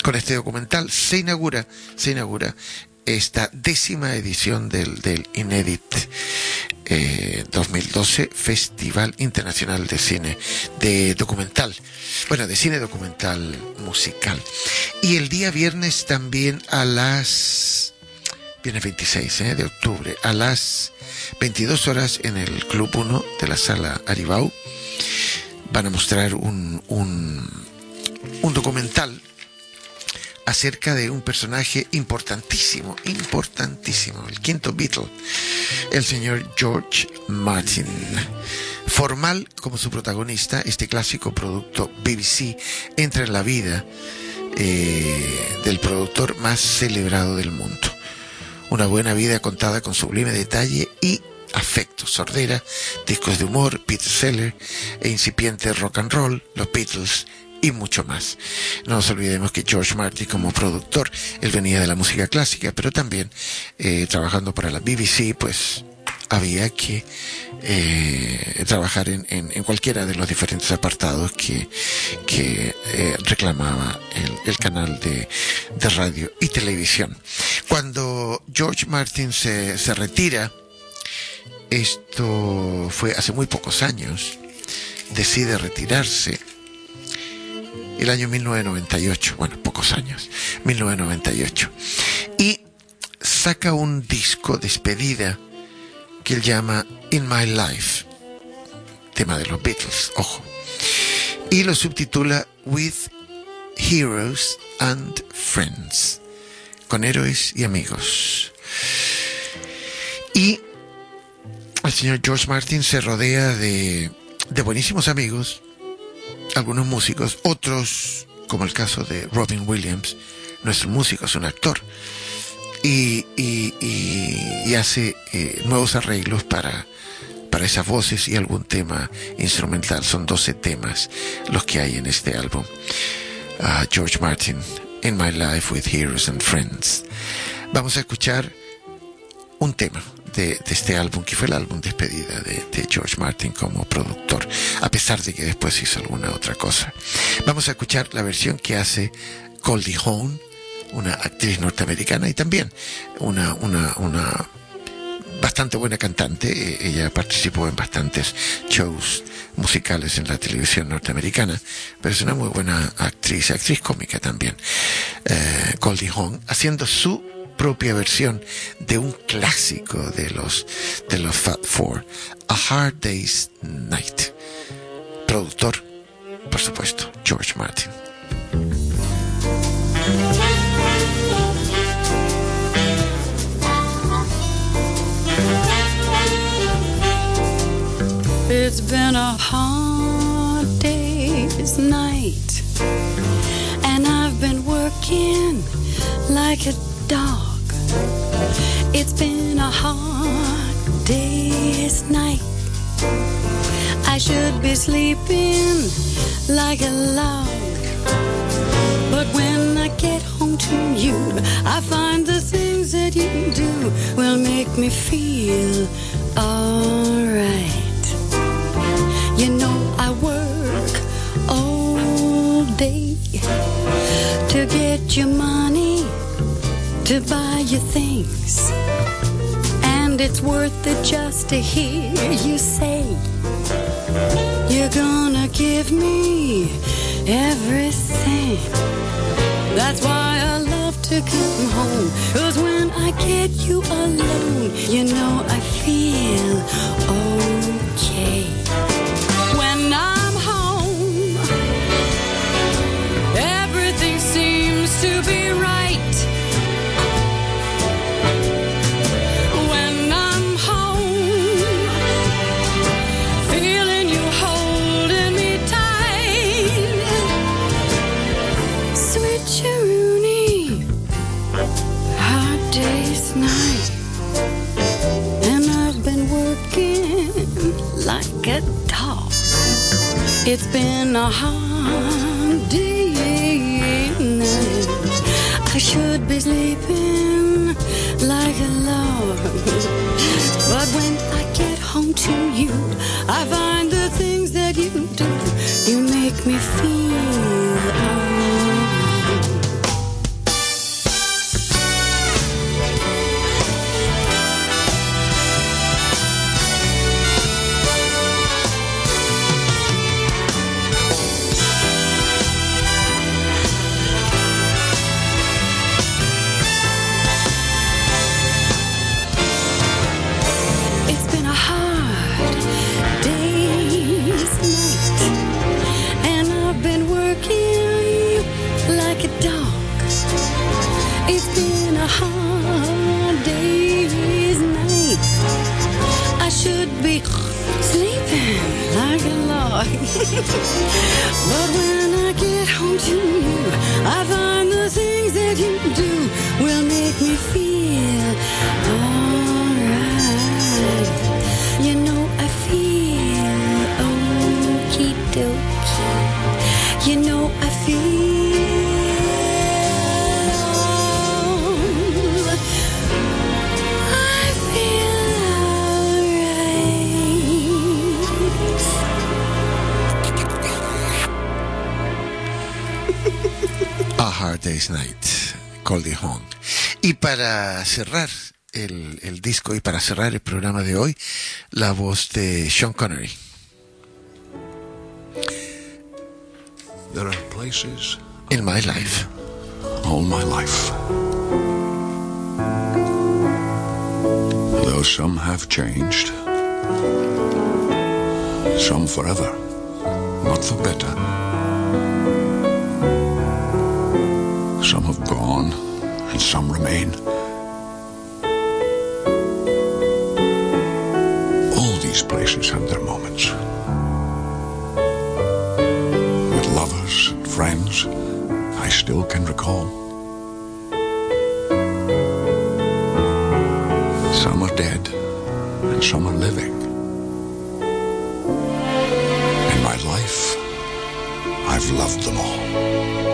con este documental se inaugura, se inaugura esta décima edición del, del Inédit eh, 2012 Festival Internacional de Cine de documental, bueno, de cine documental musical. Y el día viernes también a las viernes 26 eh, de octubre a las 22 horas en el Club 1 de la sala Aribau van a mostrar un, un, documental acerca de un personaje importantísimo, importantísimo, el quinto Beatle, el señor George Martin. Formal como su protagonista, este clásico producto BBC entra en la vida eh, del productor más celebrado del mundo. Una buena vida contada con sublime detalle y afecto, sordera, discos de humor, Peter Seller e incipiente rock and roll, los Beatles y mucho más. No nos olvidemos que George Martin como productor, él venía de la música clásica, pero también eh, trabajando para la BBC, pues había que eh, trabajar en, en, en, cualquiera de los diferentes apartados que, eh, reclamaba el, canal de, radio y televisión. Cuando George Martin se retira, esto fue hace muy pocos años, decide retirarse el año 1998, bueno, pocos años, 1998, y saca un disco despedida que él llama In My Life, tema de los Beatles, ojo, y lo subtitula With Heroes and Friends, con héroes y amigos. Y el señor George Martin se rodea de, de buenísimos amigos, algunos músicos, otros, como el caso de Robin Williams, no es un músico, es un actor, y, hace eh, nuevos arreglos para, para esas voces y algún tema instrumental. Son 12 temas los que hay en este álbum. Uh, George Martin, In My Life with Heroes and Friends. Vamos a escuchar un tema de, de, este álbum, que fue el álbum despedida de, de, George Martin como productor, a pesar de que después hizo alguna otra cosa. Vamos a escuchar la versión que hace Goldie Hawn, una actriz norteamericana y también una, una, una bastante buena cantante. Ella participó en bastantes shows musicales en la televisión norteamericana, pero es una muy buena actriz, actriz cómica también. Eh, Goldie Hawn, haciendo su propia versión de un clásico de los de los Fat Four, A Hard Day's Night. Productor, por supuesto, George Martin. It's been a hard day's night, and I've been working like a dog. It's been a hard day's night. I should be sleeping like a log. But when I get home to you, I find the things that you do will make me feel alright. To get your money to buy your things. And it's worth it just to hear you say, You're gonna give me everything. That's why I love to come home. Cause when I get you alone, you know I feel okay. It's been a hard day. I should be sleeping like a log. But when I get home to you, I find the things that you do, you make me feel para cerrar el, el disco y para cerrar el programa de hoy, la voz de Sean Connery. There are places In My Life. all my life. Though some have changed, some forever, not for better. Some have gone, and some remain. Places have their moments. With lovers and friends, I still can recall. Some are dead, and some are living. In my life, I've loved them all.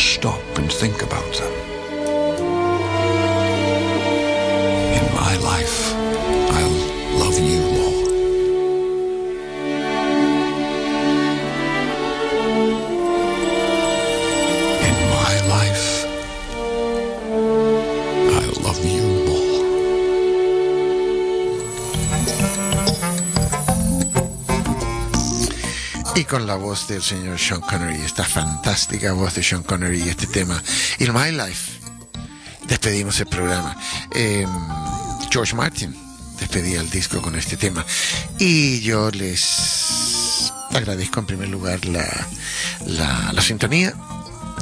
Stop and think about them. Con la voz del señor Sean Connery, esta fantástica voz de Sean Connery y este tema, In My Life, despedimos el programa. Eh, George Martin despedía el disco con este tema. Y yo les agradezco en primer lugar la, la, la sintonía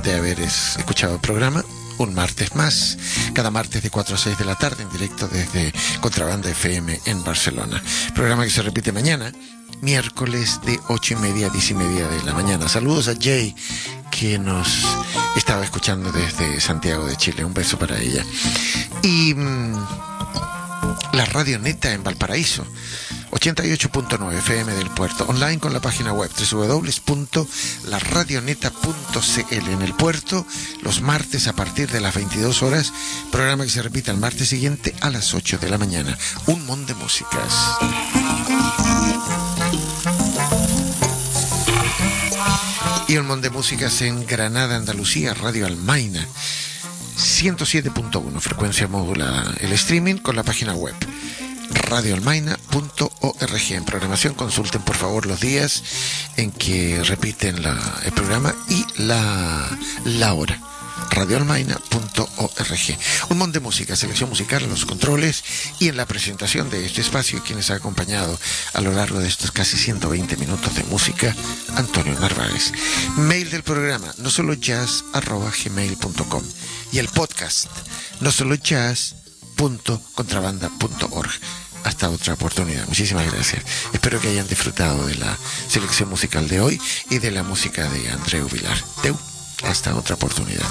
de haber es- escuchado el programa. Un martes más, cada martes de 4 a 6 de la tarde en directo desde Contrabanda FM en Barcelona. Programa que se repite mañana, miércoles de 8 y media a 10 y media de la mañana. Saludos a Jay, que nos estaba escuchando desde Santiago de Chile. Un beso para ella. Y mm, la radio neta en Valparaíso. 88.9 FM del puerto, online con la página web www.laradioneta.cl en el puerto, los martes a partir de las 22 horas, programa que se repite el martes siguiente a las 8 de la mañana. Un mon de músicas. Y un mon de músicas en Granada, Andalucía, Radio Almaina. 107.1 frecuencia modulada. El streaming con la página web radioalmaina.org. En programación consulten por favor los días en que repiten el programa y la, la hora. radioalmaina.org. Un montón de música, selección musical, los controles y en la presentación de este espacio quienes ha acompañado a lo largo de estos casi 120 minutos de música, Antonio Narváez. Mail del programa, no solo jazz gmail.com y el podcast, no solo jazz. Hasta otra oportunidad. Muchísimas gracias. Espero que hayan disfrutado de la selección musical de hoy y de la música de Andreu Vilar. Teu. Hasta otra oportunidad.